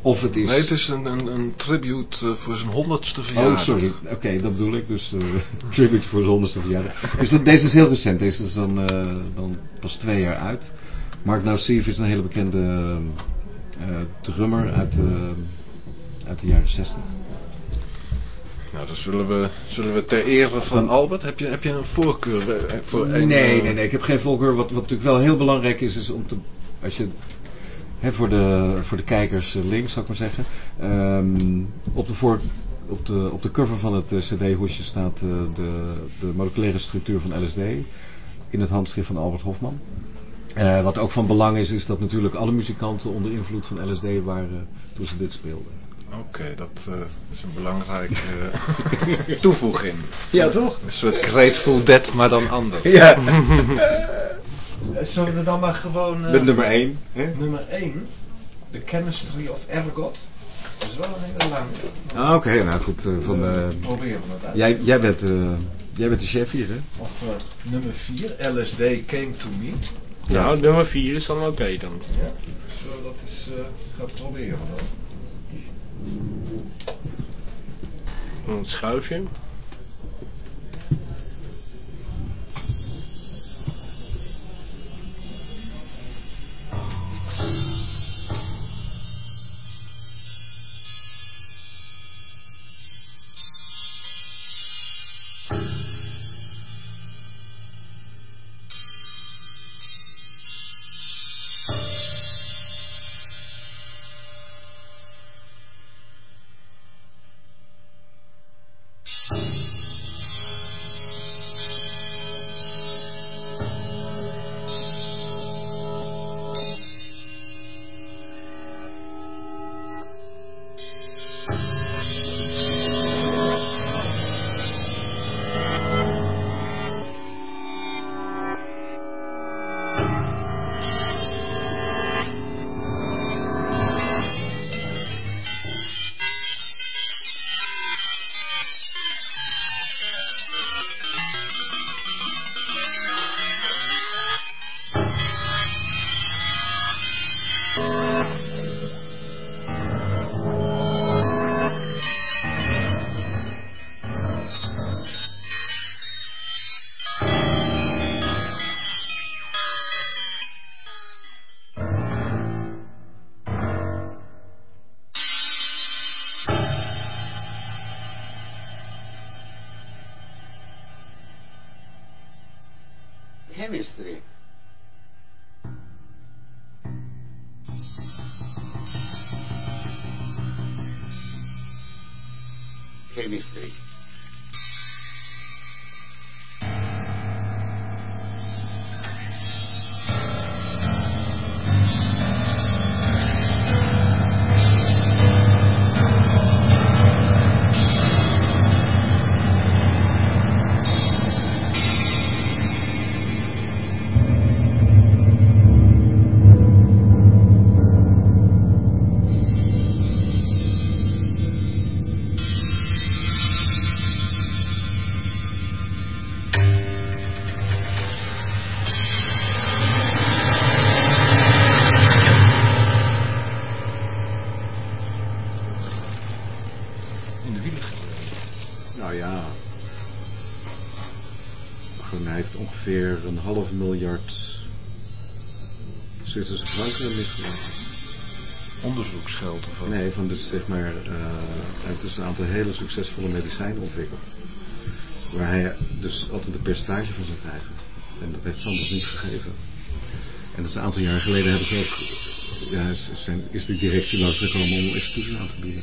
Of het is... Nee, het is een, een, een tribute eh, voor zijn honderdste verjaardag. Oh, sorry. Oké, dat bedoel ik. Dus uh, (laughs) tribute voor zijn honderdste verjaardag. Dus dat, deze is heel recent. Deze is dan, dan pas twee jaar uit. Mark Nausief is een hele bekende drummer uit de, uit de jaren 60. Nou, dan zullen we, zullen we ter ere van Albert, heb je, heb je een voorkeur voor nee, een... Nee, nee, nee, ik heb geen voorkeur. Wat, wat natuurlijk wel heel belangrijk is, is om te, als je, hè, voor, de, voor de kijkers links, zou ik maar zeggen. Um, op, de voor, op, de, op de cover van het cd-hoesje staat uh, de, de moleculaire structuur van LSD in het handschrift van Albert Hofman. Uh, wat ook van belang is, is dat natuurlijk alle muzikanten onder invloed van LSD waren toen ze dit speelden. Oké, okay, dat uh, is een belangrijke uh, (laughs) toevoeging. Ja, toch? Een soort Grateful Dead, maar dan anders. Ja. (laughs) Zullen we dan maar gewoon... Met nummer 1. Hè? Nummer 1. The Chemistry of Ergot. Dat is wel een hele lange. Ah, oké. Okay, nou goed. van, proberen we het uit. Jij, jij, bent, jij bent de chef hier, hè? Of nummer 4. LSD Came to Me. Nou, nummer 4 is dan oké okay dan. Ja? Zullen we dat eens gaan proberen dan? Een schuifje. Onderzoeksgeld of? Nee, van dus zeg maar, heeft dus een aantal hele succesvolle medicijnen ontwikkeld. Waar hij dus altijd een percentage van zou krijgen. En dat heeft Sanders niet gegeven. En dat is een aantal jaar geleden hebben ze ook, ja, zijn, is de directie langs gekomen om excuses aan te bieden.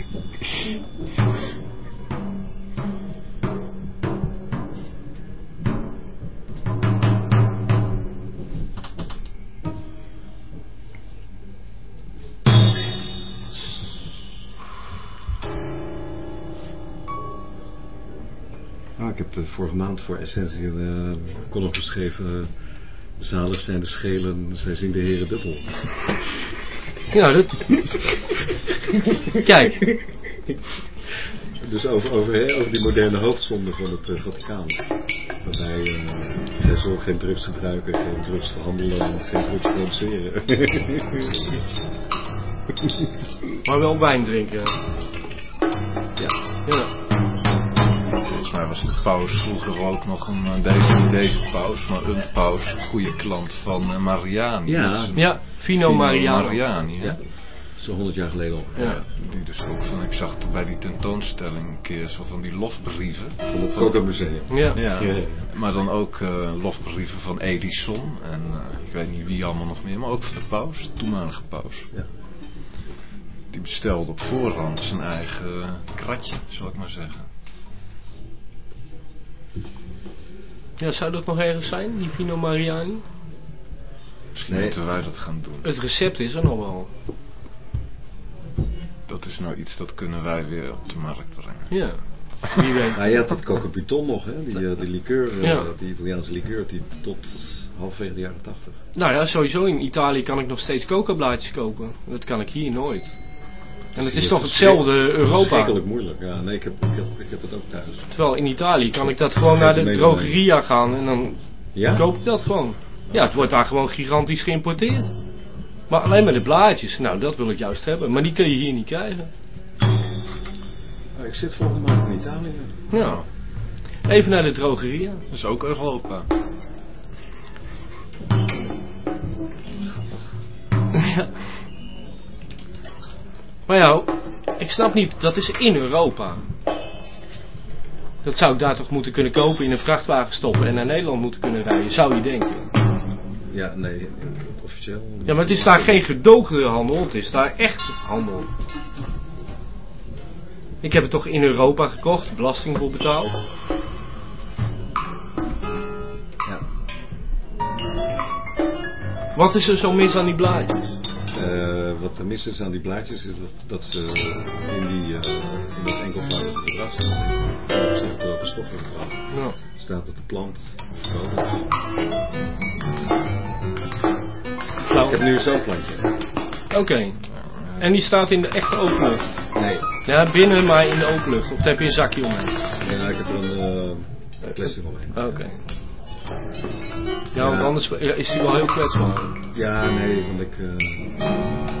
vorige maand voor Essentie een eh, column geschreven. eh, zalig zijn de schelen, zij zien de heren dubbel. Ja, dat... Kijk, Dus over, over, over die moderne hoofdzonde van het eh, Vaticaan. Waarbij eh zij zullen geen drugs gebruiken, geen drugs verhandelen, geen drugs produceren. maar wel wijn drinken. ja. Ja. De paus vroeger ook nog een, eh, deze, niet deze paus, maar een paus, een goede klant van eh, Mariani. Ja. Ja, Vino Mariano. Mariani, ja. Zo'n honderd jaar geleden al. Ja. Die dus ook van, ik zag bij die tentoonstelling een keer zo van die lofbrieven. Van het Coca Museum. Ja. Ja, Ja. maar dan ook eh, lofbrieven van Edison en eh, ik weet niet wie allemaal nog meer, maar ook van de paus, de toenmalige paus. Ja. Die bestelde op voorhand zijn eigen kratje, zal ik maar zeggen. Ja, zou dat nog ergens zijn, die Vino Mariani? Misschien Nee. moeten wij dat gaan doen. Het recept is er nog wel. Dat is nou iets dat kunnen wij weer op de markt brengen. Ja, wie weet. (laughs) Nou, je had dat Coca Piton nog, hè? Die, eh, die liqueur, eh, Ja. die Italiaanse liqueur, die tot halverwege de jaren tachtig. Nou ja, sowieso in Italië kan ik nog steeds coca-blaadjes kopen. Dat kan ik hier nooit. En het is toch hetzelfde Europa. Verschrikkelijk moeilijk. Ja, nee, ik heb, ik, heb, ik heb het ook thuis. Terwijl in Italië kan ik dat gewoon naar de drogeria gaan en dan Ja? koop ik dat gewoon. Ja, het wordt daar gewoon gigantisch geïmporteerd. Maar alleen maar de blaadjes, nou dat wil ik juist hebben. Maar die kun je hier niet krijgen. Oh, ik zit volgende maand in Italië. Ja. Even naar de drogeria. Dat is ook Europa. Ja. Maar ja, ik snap niet, dat is in Europa. Dat zou ik daar toch moeten kunnen kopen, in een vrachtwagen stoppen en naar Nederland moeten kunnen rijden, zou je denken. Ja, nee, officieel. Ja, maar het is daar geen gedoogde handel, het is daar echt handel. Ik heb het toch in Europa gekocht, belasting voor betaald. Ja. Wat is er zo mis aan die blaadjes? Wat er mis is aan die blaadjes is dat, dat ze in, die, eh, in dat enkelvoudige bedrag staan. Welke bedrag Ja. staat dat de plant. Nou, Ik heb nu zo'n plantje. Oké. En die staat in de echte openlucht? Nee, Ja, binnen, maar in de openlucht. Of heb je een zakje omheen? ja, ik heb er een eh, plastic omheen. Oké. Ja, want anders is die wel heel kwetsbaar. Ja, nee, want ik, eh, ik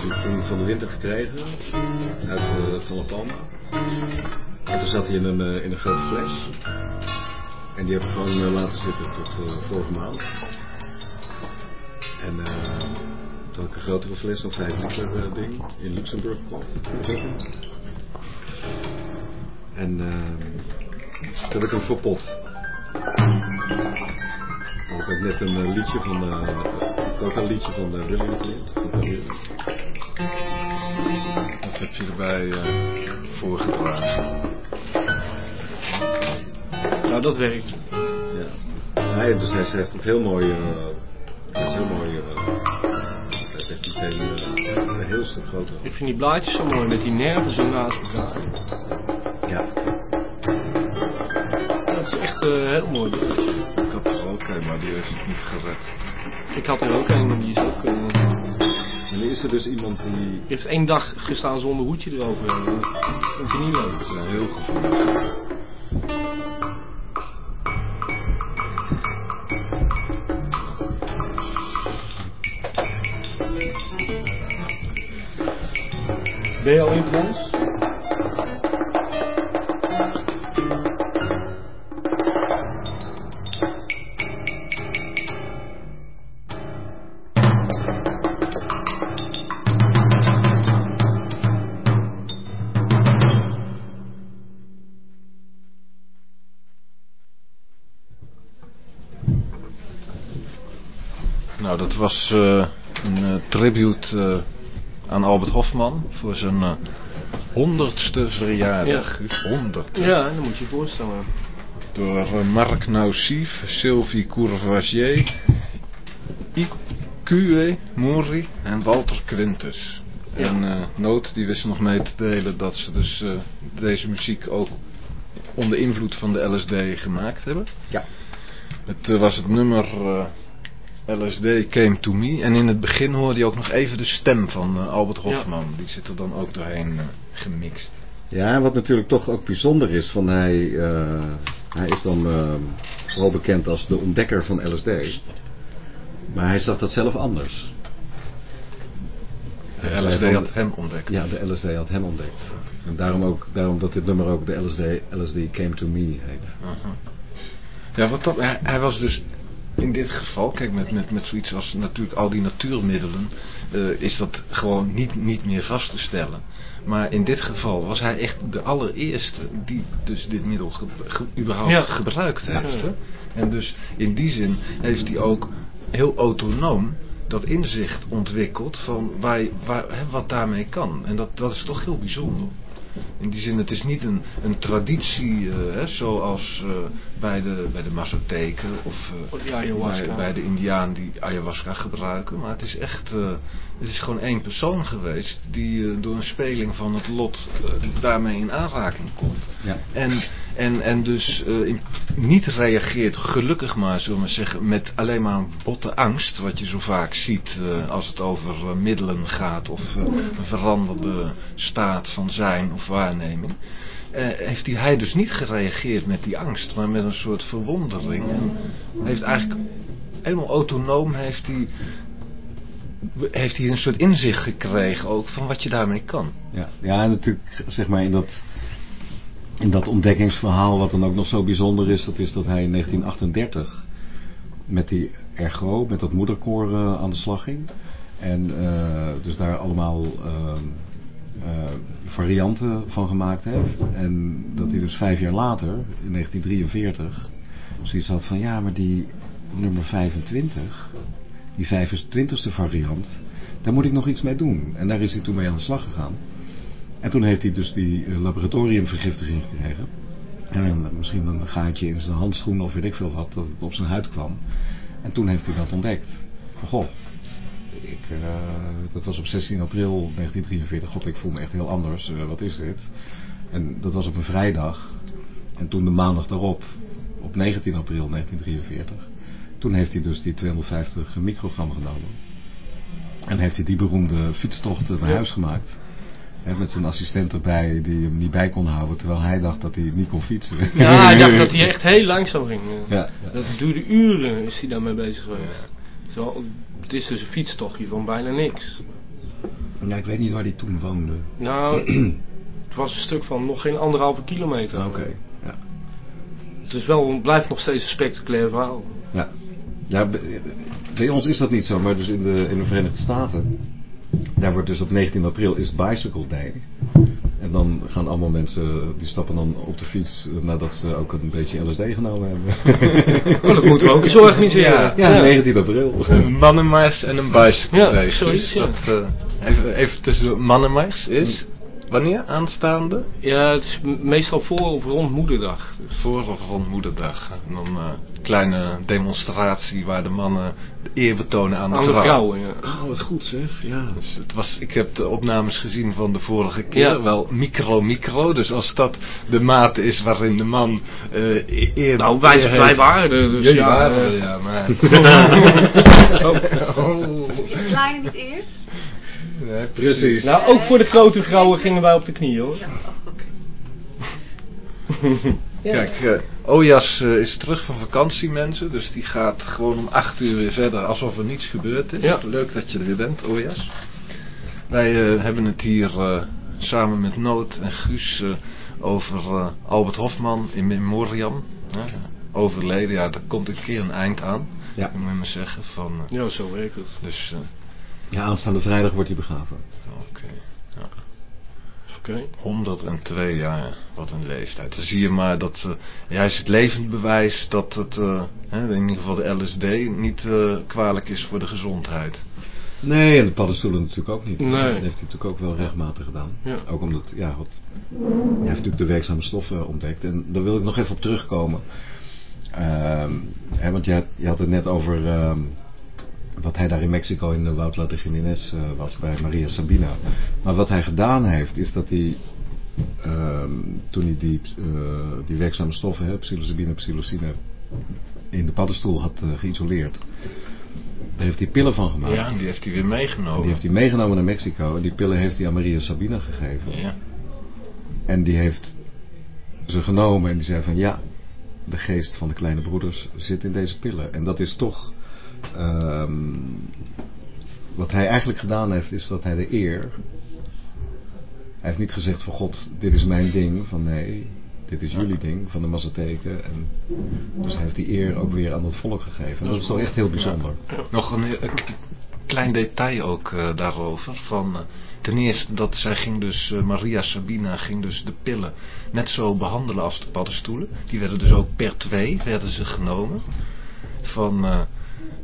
heb hem toen van de winter gekregen uit eh, van La Palma. En toen zat hij in een, eh, in een grote fles. En die heb ik gewoon eh, laten zitten tot vorige maand. En toen had ik een grotere fles, een 5 liter ding, in Luxemburg gekocht. En toen heb ik hem verpot. Ik heb net een liedje van, ook een liedje van uh, William geleerd. Heb je erbij eh, voorgedragen? Nou, dat werkt. Ja. Hij, dus hij heeft het heel mooi, eh, hij is heel mooi, eh, hij zegt meteen uh, een heel stuk groter. Ik vind die blaadjes zo mooi met die nerven zo naast elkaar. Ja. Dat is echt uh, heel mooi. Ik had er ook een, maar die heeft het niet gered. Ik had er ook een, maar die is ook... En is er dus iemand die... Die heeft één dag gestaan zonder hoedje erover. Je niet leuk. Dat is heel gevoelig. Ben je al in trance? Was uh, een uh, tribute uh, aan Albert Hofman voor zijn honderdste verjaardag. Ja. Honderd. Ja, dat moet je je voorstellen. Door Marc Nausief, Sylvie Courvoisier, Ique Mouri en Walter Quintus. Ja. En Noot die wist nog mee te delen dat ze dus deze muziek ook onder invloed van de LSD gemaakt hebben. Ja. Het eh, was het nummer eh, LSD Came To Me. En in het begin hoorde je ook nog even de stem van eh, Albert Hofman. Die zit er dan ook doorheen eh, gemixt. Ja, wat natuurlijk toch ook bijzonder is, van hij, eh, hij is dan eh, vooral bekend als de ontdekker van LSD. Maar hij zag dat zelf anders. De LSD had hem ontdekt. Ja, de LSD had hem ontdekt. En daarom, ook, daarom dat dit nummer ook de LSD, LSD Came To Me heet. Aha. Ja, wat dat, hij, hij was dus in dit geval, kijk, met, met, met zoiets als natuurlijk al die natuurmiddelen, eh, is dat gewoon niet, niet meer vast te stellen. Maar in dit geval was hij echt de allereerste die dus dit middel ge, ge- überhaupt Ja. gebruikt heeft. Hè? En dus in die zin heeft hij ook heel autonoom dat inzicht ontwikkeld van waar, waar, hè, wat daarmee kan. En dat, dat is toch heel bijzonder. In die zin, het is niet een, een traditie eh, hè, zoals eh, bij, de, bij de Mazoteken of eh, bij, bij de Indianen die ayahuasca gebruiken. Maar het is echt, eh, het is gewoon één persoon geweest die door een speling van het lot daarmee in aanraking komt. Ja. En, en, en dus eh, niet reageert, gelukkig maar, zullen we zeggen, met alleen maar een botte angst. Wat je zo vaak ziet eh, als het over eh, middelen gaat of een veranderde staat van zijn of waarneming. Heeft hij, hij dus niet gereageerd met die angst, maar met een soort verwondering. En heeft eigenlijk helemaal autonoom heeft hij, heeft hij een soort inzicht gekregen ook van wat je daarmee kan. Ja, ja natuurlijk zeg maar in dat, in dat ontdekkingsverhaal wat dan ook nog zo bijzonder is, dat is dat hij in 1938 met die ergo, met dat moederkoor eh, aan de slag ging. En eh, dus daar allemaal ehm, eh, varianten van gemaakt heeft. En dat hij dus vijf jaar later, in 1943, zoiets had van ja, maar die nummer 25, die 25ste variant, daar moet ik nog iets mee doen. En daar is hij toen mee aan de slag gegaan. En toen heeft hij dus die eh, laboratoriumvergiftiging gekregen. En een- misschien een gaatje in zijn handschoen of weet ik veel wat, dat het op zijn huid kwam. En toen heeft hij dat ontdekt. Van, goh, ik, eh, dat was op 16 april 1943. God, ik voel me echt heel anders. Eh, wat is dit? En dat was op een vrijdag. En toen de maandag daarop, op 19 april 1943, toen heeft hij dus die 250 microgram genomen. En heeft hij die beroemde fietstocht naar huis gemaakt. Hè, met zijn assistent erbij die hem niet bij kon houden. Terwijl hij dacht dat hij niet kon fietsen. Ja, hij dacht (laughs) dat hij echt heel langzaam ging. Ja, ja. Dat duurde uren is hij daarmee bezig geweest. Zo, het is dus een fietstochtje van bijna niks. Ja, ik weet niet waar hij toen woonde. Nou, (clears throat) het was een stuk van nog geen anderhalve kilometer. Oké, ja. Het is wel, het blijft nog steeds een spectaculair verhaal. Ja, ja bij, bij ons is dat niet zo, maar dus in de, in de Verenigde Staten, daar wordt dus op 19 april is Bicycle Day. En dan gaan allemaal mensen, die stappen dan op de fiets eh, nadat ze ook een beetje LSD genomen hebben. (laughs) Oh, dat moeten we ook eens organiseren. ja, 19 april. Een mannenmars en een bicycle Ja, day. Dus ja. dat, eh, even, even tussen mannenmars is wanneer aanstaande? Ja, het is meestal voor of rond moederdag. Voor of rond moederdag. En dan eh, een kleine demonstratie waar de mannen de eer betonen aan de, Aan de vrouw. vrouwen, ja. Oh, wat goed zeg. Ja. Dus het was, ik heb de opnames gezien van de vorige keer. Ja. Wel micro-micro. Dus als dat de mate is waarin de man eh eer... Nou, wij, eer wij waren er, dus Jullie ja. waren eh, er, ja, maar... (laughs) (laughs) oh. Is de kleine niet eerst? (laughs) Ja, Precies. Nou, ook voor de grote vrouwen gingen wij op de knie, hoor. Ja. (laughs) Kijk, eh, Ojas eh, is terug van vakantie, mensen. Dus die gaat gewoon om acht uur weer verder alsof er niets gebeurd is. Ja. Leuk dat je er weer bent, Ojas. Wij eh, hebben het hier eh, samen met Noot en Guus eh, over eh, Albert Hofman in memoriam. hè. overleden, ja, daar komt een keer een eind aan. Ja. Moet je maar zeggen. Van, Ja, zo werkt het. dus, eh, Ja, aanstaande vrijdag wordt hij begraven. oké. Oké. 102 jaar, wat een leeftijd. Dan zie je maar dat, eh, ja, is het levend bewijs dat het, eh, hè, in ieder geval de LSD, niet eh, kwalijk is voor de gezondheid. Nee, en de paddenstoelen natuurlijk ook niet. Nee. Dat heeft hij natuurlijk ook wel regelmatig gedaan. Ja. Ook omdat, ja, wat, hij heeft natuurlijk de werkzame stoffen ontdekt. En daar wil ik nog even op terugkomen. Ehm, hè, want je had, je had het net over ehm, dat hij daar in Mexico in de Woutla de Jiménez eh, was bij Maria Sabina. Maar wat hij gedaan heeft, is dat hij ehm, toen hij die, eh, die werkzame stoffen, hè, psilocybine psilocine, in de paddenstoel had eh, geïsoleerd. Daar heeft hij pillen van gemaakt. Ja, die heeft hij weer En meegenomen. die heeft hij meegenomen naar Mexico. En die pillen heeft hij aan Maria Sabina gegeven. Ja. En die heeft ze genomen en die zei van ja, de geest van de kleine broeders zit in deze pillen. En dat is toch, ehm, wat hij eigenlijk gedaan heeft, is dat hij de eer, hij heeft niet gezegd van God, dit is mijn ding, van nee, dit is jullie ding, van de Mazateken. En dus hij heeft die eer ook weer aan het volk gegeven. En dat is toch echt heel bijzonder. Nog een, klein detail ook eh, daarover. Van, eh, ten eerste dat zij ging dus, eh, Maria Sabina ging dus de pillen net zo behandelen als de paddenstoelen. Die werden dus ook per twee werden ze genomen. Van,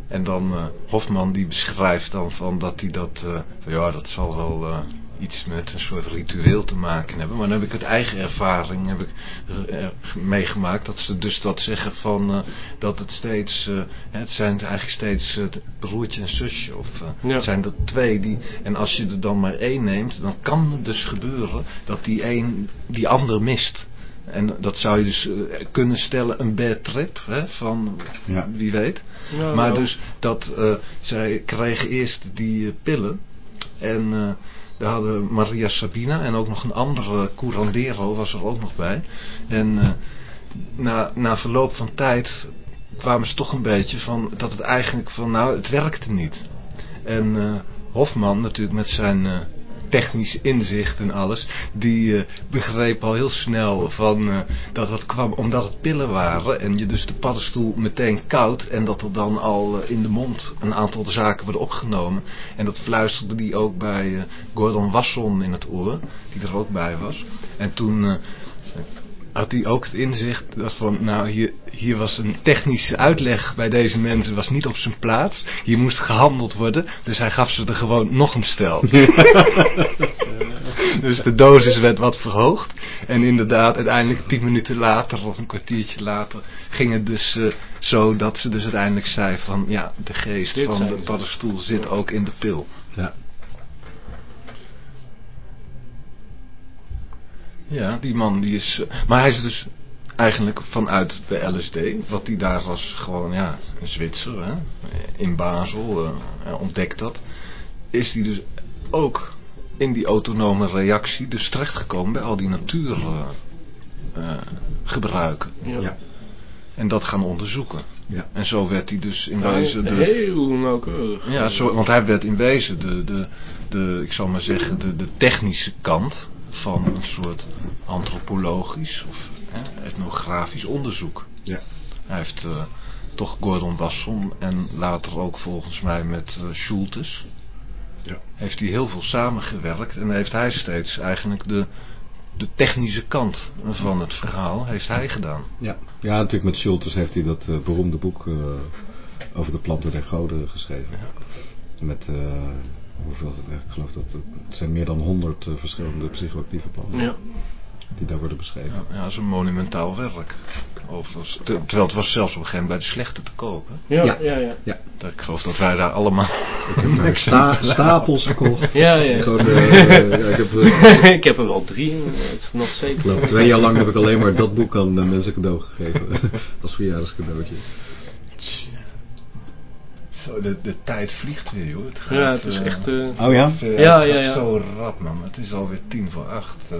en dan eh, Hofman die beschrijft dan van dat hij dat, eh, van, ja dat zal wel eh, iets met een soort ritueel te maken hebben. Maar dan heb ik het eigen ervaring heb ik, meegemaakt. Dat ze dus dat zeggen van dat het steeds, het zijn eigenlijk steeds broertje en zusje. Of Ja. het zijn er twee die, en als je er dan maar één neemt, dan kan het dus gebeuren dat die een die ander mist. En dat zou je dus eh, kunnen stellen een bad trip, hè, van Ja. wie weet. Maar dus dat eh, zij kregen eerst die eh, pillen. En eh, daar hadden Maria Sabina en ook nog een andere Curandero was er ook nog bij. En eh, na, na verloop van tijd kwamen ze toch een beetje van dat het eigenlijk van nou het werkte niet. En eh, Hofman natuurlijk met zijn eh, technisch inzicht en alles, die eh, begreep al heel snel van eh, dat dat kwam omdat het pillen waren en je dus de paddenstoel meteen koud en dat er dan al eh, in de mond een aantal zaken worden opgenomen. En dat fluisterde die ook bij Gordon Wasson in het oor, die er ook bij was. En toen had hij ook het inzicht dat van, nou hier, hier was een technische uitleg bij deze mensen was niet op zijn plaats. Hier moest gehandeld worden, dus hij gaf ze er gewoon nog een stel. (laughs) dus de dosis werd wat verhoogd. En inderdaad, uiteindelijk tien minuten later of een kwartiertje later ging het dus eh, zo dat ze dus uiteindelijk zei van, ja, de geest Dit van de paddenstoel zit ook in de pil. Ja. Ja, die man die is. eh, Maar hij is dus eigenlijk vanuit de LSD, wat hij daar als gewoon, ja, een Zwitser, hè, in Basel, eh, ontdekt dat. Is hij dus ook in die autonome reactie dus terechtgekomen bij al die natuurgebruiken. gebruiken. ja. Ja. En dat gaan onderzoeken. Ja. En zo werd hij dus in Ja, wezen de, Heel nauwkeurig. ja, zo, want hij werd in wezen de, de, de ik zal maar zeggen, de, de technische kant van een soort antropologisch of etnografisch onderzoek. Ja. Hij heeft eh, toch Gordon Wasson en later ook volgens mij met eh Schultes, Ja. heeft hij heel veel samengewerkt en heeft hij steeds eigenlijk de, de technische kant van het verhaal heeft hij gedaan. Ja. ja, natuurlijk met Schultes heeft hij dat eh, beroemde boek over de planten der goden geschreven. Met, eh, hoeveel is het? echt? Ik geloof dat het, zijn meer dan honderd eh, verschillende psychoactieve planten Ja. die daar worden beschreven. Ja, ja, dat is een monumentaal werk. Overigens. Te- terwijl het was zelfs op een gegeven moment bij de slechte te kopen. Ja, Ja. ja, ja. Ja, Ik geloof dat wij daar allemaal... ik heb daar sta, stapels gekocht. Ja, ja. Gewoon, eh, ja, ik heb, eh, (laughs) ik heb er al drie, en het is nog ik zeker. geloof twee jaar lang heb ik alleen maar dat boek aan eh, mensen cadeau gegeven. (laughs) Als verjaardagscadeautje. Zo, de, de tijd vliegt weer, joh. Het gaat, Ja, het is echt... eh, Oh ja? het, eh, Ja, het ja, zo rap, man. Het is alweer tien voor acht.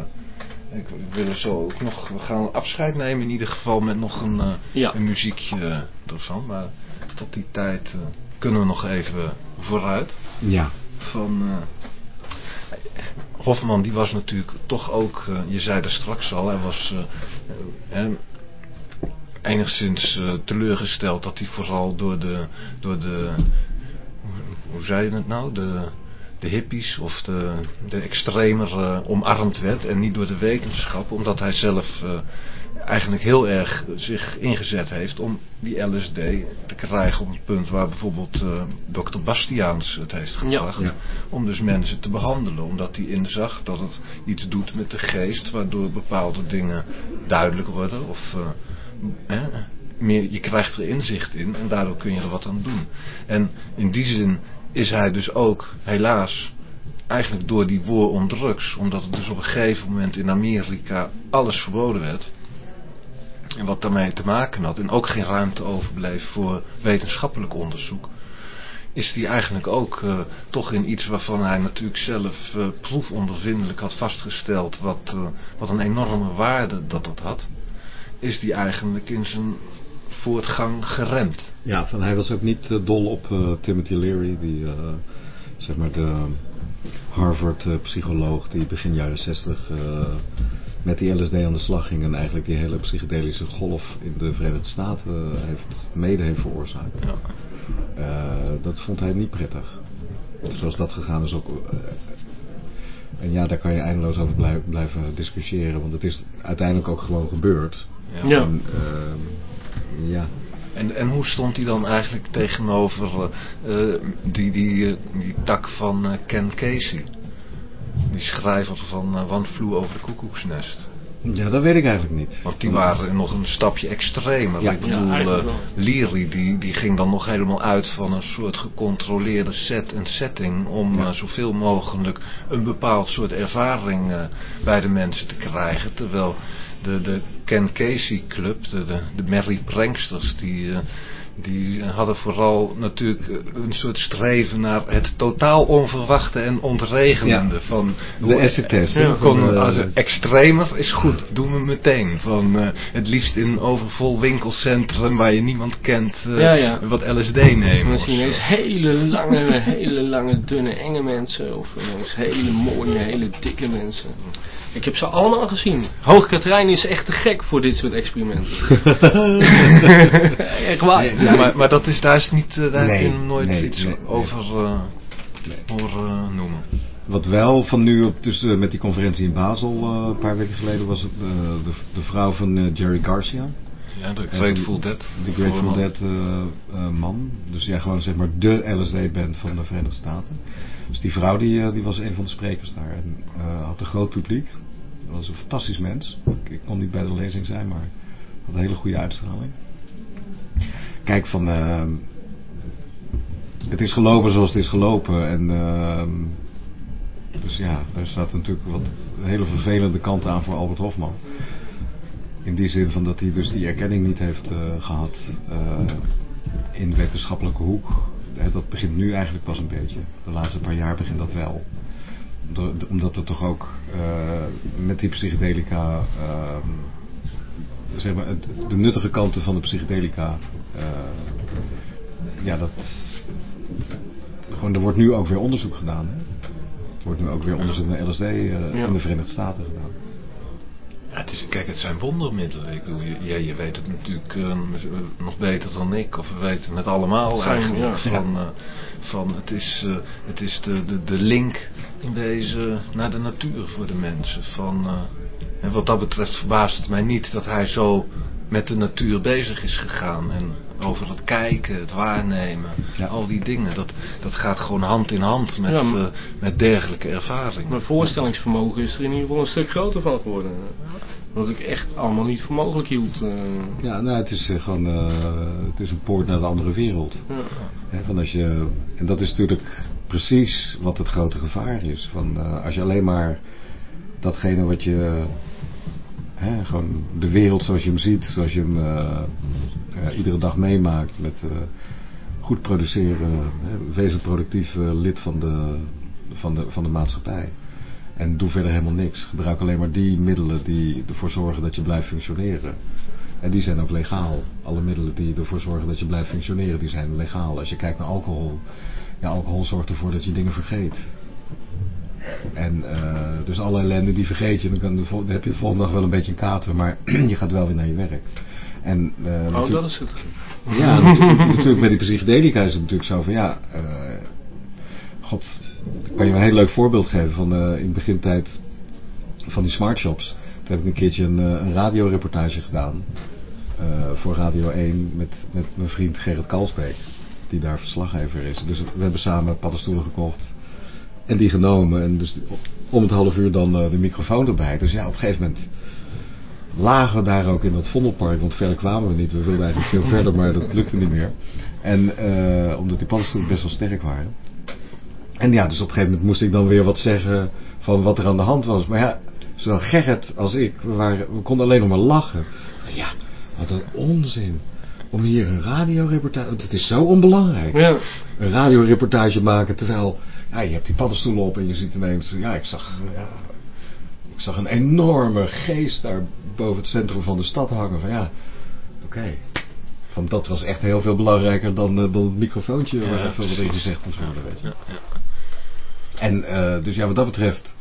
ik wil er zo ook nog... We gaan afscheid nemen in ieder geval met nog een, eh, Ja. een muziekje ervan. Maar tot die tijd kunnen we nog even vooruit. Ja. van eh, Hofman die was natuurlijk toch ook, eh, je zei er straks al, hij was enigszins eh, teleurgesteld dat hij vooral door de, door de hoe, hoe zei je het nou, de, de hippies of de, de extremer eh, omarmd werd en niet door de wetenschap, omdat hij zelf eh, eigenlijk heel erg zich ingezet heeft om die LSD te krijgen op een punt waar bijvoorbeeld eh dokter Bastiaans het heeft gebracht. Ja. Om dus mensen te behandelen, omdat hij inzag dat het iets doet met de geest, waardoor bepaalde dingen duidelijk worden of eh, hè, meer, je krijgt er inzicht in en daardoor kun je er wat aan doen. En in die zin is hij dus ook helaas eigenlijk door die war on drugs, omdat het dus op een gegeven moment in Amerika alles verboden werd. En wat daarmee te maken had, en ook geen ruimte overbleef voor wetenschappelijk onderzoek, is die eigenlijk ook uh, toch in iets waarvan hij natuurlijk zelf uh, proefondervindelijk had vastgesteld wat, uh, wat een enorme waarde dat dat had, is die eigenlijk in zijn voortgang geremd. Ja, van hij was ook niet dol op Timothy Leary, die zeg maar de Harvard-psycholoog die begin jaren 60 met die LSD aan de slag ging en eigenlijk die hele psychedelische golf in de Verenigde Staten heeft, mede heeft veroorzaakt. Ja. Dat vond hij niet prettig. Zoals dat gegaan is ook... En ja, daar kan je eindeloos over blijven discussiëren, want het is uiteindelijk ook gewoon gebeurd. Ja. ja. En, uh, ja. En, en hoe stond hij dan eigenlijk tegenover die, die, die tak van Ken Casey? Die schrijver van uh, One Flew over de koekoeksnest. Ja, dat weet ik eigenlijk niet. Want die waren nog een stapje extremer. Ja. Ik bedoel, Ja, uh. Leary die, die ging dan nog helemaal uit van een soort gecontroleerde set en setting. Om Ja. uh, zoveel mogelijk een bepaald soort ervaring uh, bij de mensen te krijgen. Terwijl de, de Ken Casey Club, de, de, de Merry Pranksters, die... Die hadden vooral natuurlijk een soort streven naar het totaal onverwachte en ontregelende. Ja. Van, De acid test. Ja. kon, Van, eh, als het extremer is goed, doen we meteen. Van, uh, het liefst in een overvol winkelcentrum waar je niemand kent uh, Ja, ja. wat LSD nemen. En dan of zie je zo. ineens hele lange, (laughs) hele lange, dunne, enge mensen. Of ineens hele mooie, hele dikke mensen. Ik heb ze allemaal gezien. Hoog Katrijn is echt te gek voor dit soort experimenten. (laughs) (laughs) echt waar. Ja, maar, maar dat is, daar is niet, daar Nee, heb je nooit nee, iets nee, over Nee. horen noemen. Wat wel van nu op, dus uh, met die conferentie in Basel uh, een paar weken geleden was het uh, de, de vrouw van uh, Jerry Garcia. Ja, de Grateful Dead. De Grateful. Dead man. Dus ja, gewoon zeg maar de LSD-band van de Verenigde Staten. Dus die vrouw die, die was een van de sprekers daar. En had een groot publiek. Dat was een fantastisch mens. Ik, ik kon niet bij de lezing zijn, maar had een hele goede uitstraling. Kijk, van... Uh, het is gelopen zoals het is gelopen. En... Uh, dus ja, daar staat natuurlijk wat hele vervelende kanten aan voor Albert Hofman. In die zin van dat hij dus die erkenning niet heeft uh, gehad in wetenschappelijke hoek. Dat begint nu eigenlijk pas een beetje. De laatste paar jaar begint dat wel. Omdat er toch ook met die psychedelica, zeg maar, de nuttige kanten van de psychedelica, ja, dat. Gewoon, er wordt nu ook weer onderzoek gedaan. Hè? Er wordt nu ook weer onderzoek naar LSD ja. in de Verenigde Staten gedaan. Ja, het is, kijk, het zijn wondermiddelen. Ik bedoel, je, je weet het natuurlijk uh, nog beter dan ik, of we weten het allemaal Zijn, eigenlijk. ja. Van, uh, van het is, uh, het is de, de, de link in deze naar de natuur voor de mensen. Van, en wat dat betreft verbaast het mij niet dat hij zo met de natuur bezig is gegaan. En over het kijken, het waarnemen, Ja. al die dingen. Dat, dat gaat gewoon hand in hand met, Ja, maar- uh, met dergelijke ervaringen. Mijn voorstellingsvermogen is er in ieder geval een stuk groter van geworden. Wat ik echt allemaal niet voor mogelijk hield. eh. Ja, nou, het is uh, gewoon uh, het is een poort naar de andere wereld. Ja. Hè, van als je, en dat is natuurlijk precies wat het grote gevaar is. Van, uh, als je alleen maar datgene wat je, gewoon de wereld zoals je hem ziet, zoals je hem uh, iedere dag meemaakt met uh, goed produceren, wees een productief lid van de, van, de, van de maatschappij. En doe verder helemaal niks. Gebruik alleen maar die middelen die ervoor zorgen dat je blijft functioneren. En die zijn ook legaal. Alle middelen die ervoor zorgen dat je blijft functioneren, die zijn legaal. Als je kijkt naar alcohol. Ja, alcohol zorgt ervoor dat je dingen vergeet. En uh, dus alle ellende die vergeet je. Dan, kan de, dan heb je de volgende dag wel een beetje een kater. Maar (clears throat) je gaat wel weer naar je werk. En, uh, oh, dat is het. Ja, (laughs) natuurlijk, met die psychedelica is het natuurlijk zo van ja... Uh, God, ik kan je een heel leuk voorbeeld geven van in de begintijd van die smartshops. Toen heb ik een keertje een, een radioreportage gedaan. Voor Radio 1 met, met mijn vriend Gerrit Kalsbeek. Die daar verslaggever is. Dus we hebben samen paddenstoelen gekocht. En die genomen. En dus om het half uur dan uh, de microfoon erbij. Dus ja, op een gegeven moment lagen we daar ook in dat Vondelpark. Want verder kwamen we niet. We wilden eigenlijk veel (laughs) verder, maar dat lukte niet meer. En uh, omdat die paddenstoelen best wel sterk waren. En ja, dus op een gegeven moment moest ik dan weer wat zeggen van wat er aan de hand was. Maar ja, zowel Gerrit als ik, we, waren, we konden alleen nog maar lachen. Ja, wat een onzin. Om hier een radioreportage... Het is zo onbelangrijk. Ja. Een radioreportage maken terwijl... Ja, je hebt die paddenstoelen op en je ziet ineens... Ja, ik zag... Ja, ik zag een enorme geest daar boven het centrum van de stad hangen. Van ja, oké. Van dat was echt heel veel belangrijker dan, dan het microfoontje waar Ja, even wat in gezegd moest worden. Weet je. Ja, ja. En eh, dus ja, wat dat betreft,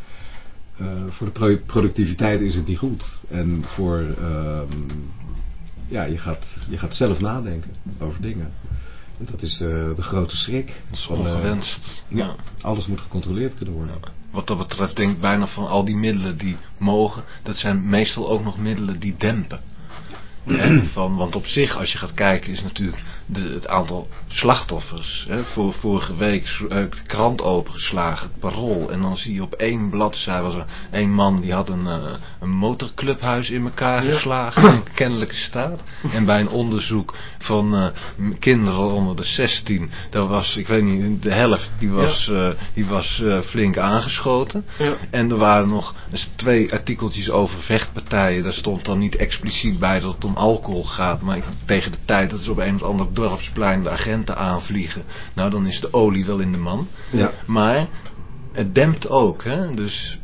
eh, voor de pro- productiviteit is het niet goed. En voor, ehm, ja, je gaat, je gaat zelf nadenken over dingen. Dat is eh, de grote schrik. Dat is Van, eh, ongewenst. ja, Ja. alles moet gecontroleerd kunnen worden. Wat dat betreft denk ik bijna van al die middelen die mogen, dat zijn meestal ook nog middelen die dempen. Hè, van, want op zich, als je gaat kijken, is natuurlijk de, het aantal slachtoffers. Hè, voor, vorige week ik de krant opengeslagen, het parool. En dan zie je op één bladzij was er een man die had een, eh, een motorclubhuis in elkaar Ja. geslagen. In (clears throat) kennelijke staat. En bij een onderzoek van eh, kinderen onder de 16, daar was, ik weet niet, de helft die was, eh, die was eh, flink aangeschoten. Ja. En er waren nog eens twee artikeltjes over vechtpartijen. Daar stond dan niet expliciet bij dat het om alcohol gaat. Maar ik- tegen de tijd dat ze op een of ander dorpsplein de agenten aanvliegen. Nou, dan is de olie wel in de man. Ja. Maar het dempt ook. Hè? Dus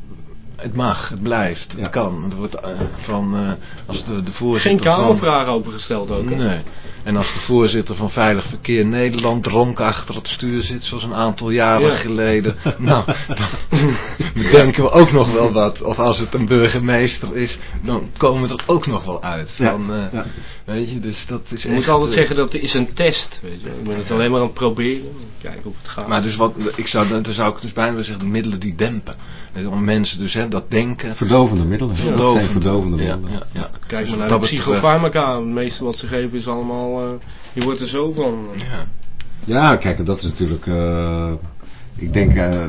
het mag, het blijft, het Ja. kan. Het wordt eh, van, eh, als de, de Geen voorzitter van... kamervraag opengesteld ook. hè? Nee. En als de voorzitter van Veilig Verkeer Nederland dronken achter het stuur zit, zoals een aantal jaren Ja. geleden, (laughs) nou, dan (laughs) bedenken we ook nog wel wat. Of als het een burgemeester is, dan komen we er ook nog wel uit. Ja. Van, eh, Ja. Weet je, dus dat is Je moet altijd eh, zeggen dat het is een test. Weet je. Ik ben het alleen maar aan het proberen. Kijken of het gaat. Maar dus wat, ik zou, dan zou ik dus bijna willen zeggen, middelen die dempen. Dus om mensen dus hè, dat denken, Verdovende middelen. hè? Dat zijn verdovende ja, middelen. ja, ja. Kijk Dus maar wat naar de psychofarmaca. Het meeste wat ze geven is allemaal... eh, je wordt er zo van. Ja. Ja, kijk, dat is natuurlijk. eh, ik denk. eh,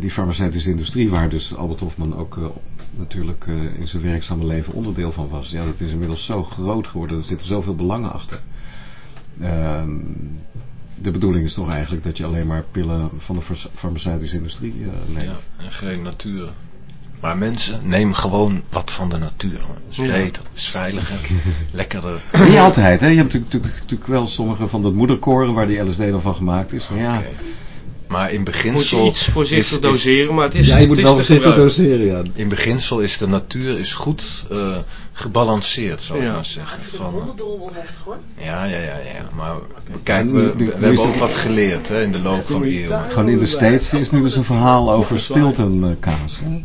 die farmaceutische industrie, waar dus Albert Hofman ook natuurlijk eh, in zijn werkzame leven onderdeel van was. Ja, dat is inmiddels zo groot geworden. Er zitten zoveel belangen achter. Ehm, de bedoeling is toch eigenlijk dat je alleen maar pillen van de far- farmaceutische industrie neemt. Ja, en geen natuur. Maar mensen, neem gewoon wat van de natuur. Dat is Ja. beter, dat is veiliger, (laughs) lekkerder. Niet altijd, hè? Je hebt natuurlijk, natuurlijk, wel sommige van dat moederkoren waar die LSD dan van gemaakt is. Maar ja. Maar in Moet beginsel... je iets voorzichtig is- doseren, maar het is ja je moet het wel voorzichtig doseren, ja. In beginsel is de natuur is goed eh, gebalanceerd, zou ik Ja. maar zeggen. Ik vind Van, hoor. ja, ja, ja, ja. Maar kijk, we, we, we hebben ook het- wat geleerd hè, in de loop van de eeuwen. Gewoon in de States is nu dus een verhaal over Stilton eh, kaas. hè?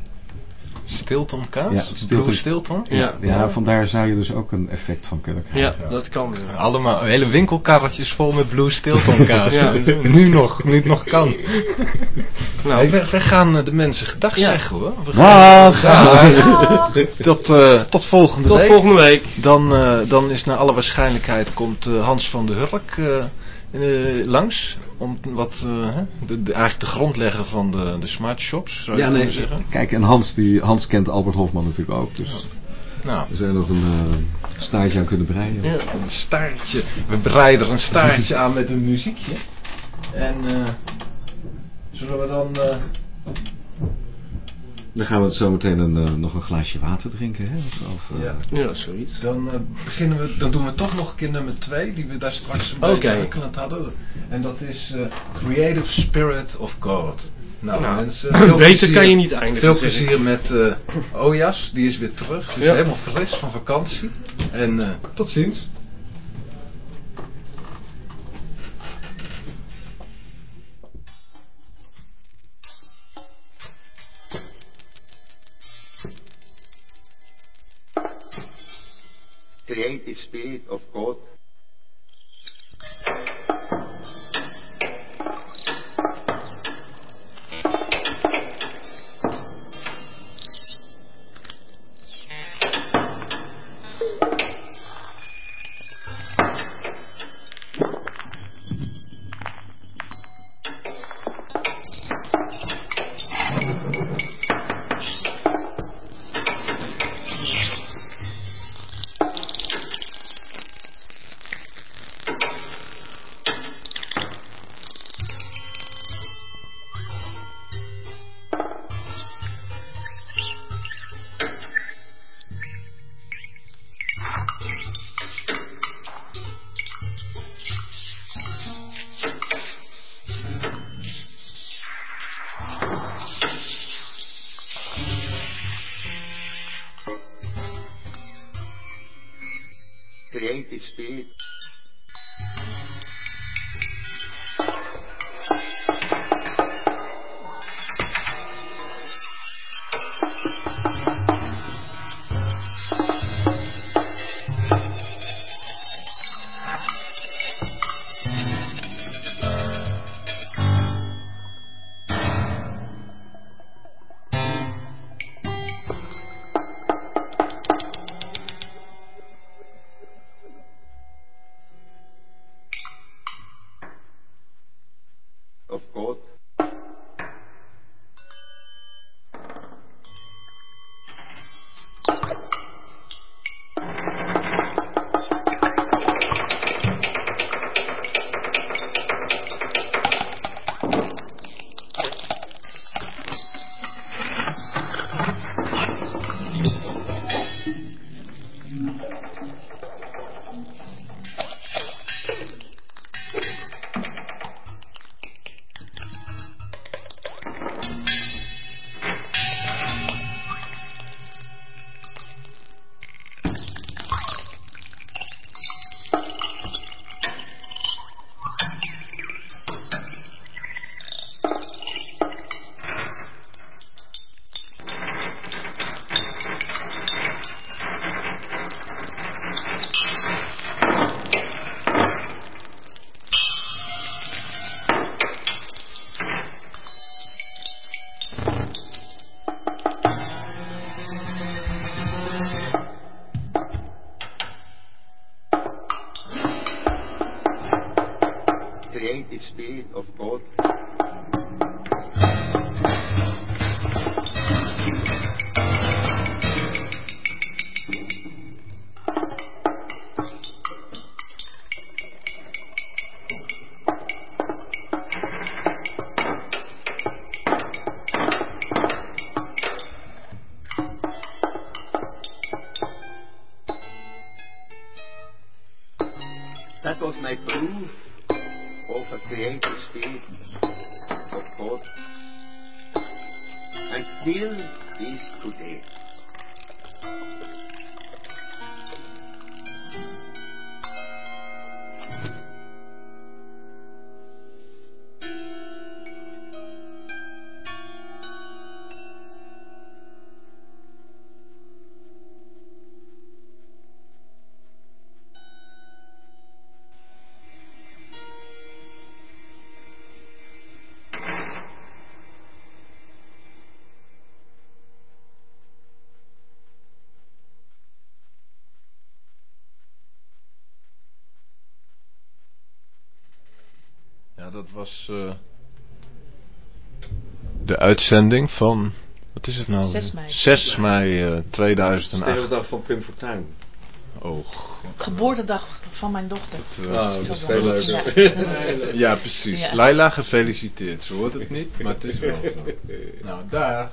Stilton kaas? Ja, Stilton. Blue Stilton? Ja. Ja, vandaar zou je dus ook een effect van kunnen Ja, krijgen. dat kan. ja. Allemaal hele winkelkarretjes vol met Blue Stilton (laughs) kaas. Ja. (laughs) nu nog, nu het nog kan. (laughs) Nou, Hey, we, gaan eh, de mensen gedag Ja. zeggen hoor. We Dag! Ja. tot, eh, tot volgende tot week. volgende week. Dan, eh, dan is naar alle waarschijnlijkheid komt Hans van der Hurk eh, eh, langs. Om wat, eh, hè, de, de, eigenlijk de grondlegger van de, de smart shops, zou je Ja, nee, zeggen. kijk, en Hans, die, Hans kent Albert Hofman natuurlijk ook. Dus Nou, we zijn nog een eh, staartje aan kunnen breien. Ja. een staartje. We breiden er een staartje aan met een muziekje. En eh, zullen we dan... Dan gaan we zo meteen een, eh, nog een glaasje water drinken. Hè? Of, of, eh, Ja. Ja, zoiets. Dan eh, beginnen we, dan doen we toch nog een keer nummer 2, die we daar straks een Oké. beetje hadden. En dat is eh, Creative Spirit of God. Nou, Nou, mensen, (clears throat) veel beter plezier- kan je niet eindigen, Veel plezier met eh Ojas, die is weer terug. Dus Ja. helemaal fris van vakantie. En eh, tot ziens. Creative spirit of God dat was eh, de uitzending van, wat is het nou? 6 mei. 6 mei eh, 2008. Sterfdag van Pim Fortuyn. Oh, god. Geboortedag van mijn dochter. Dat, dat is veel leuker. (laughs) ja, precies. Ja. Laila, gefeliciteerd. Ze hoort het niet, maar het is wel zo. (laughs) Nou, daar.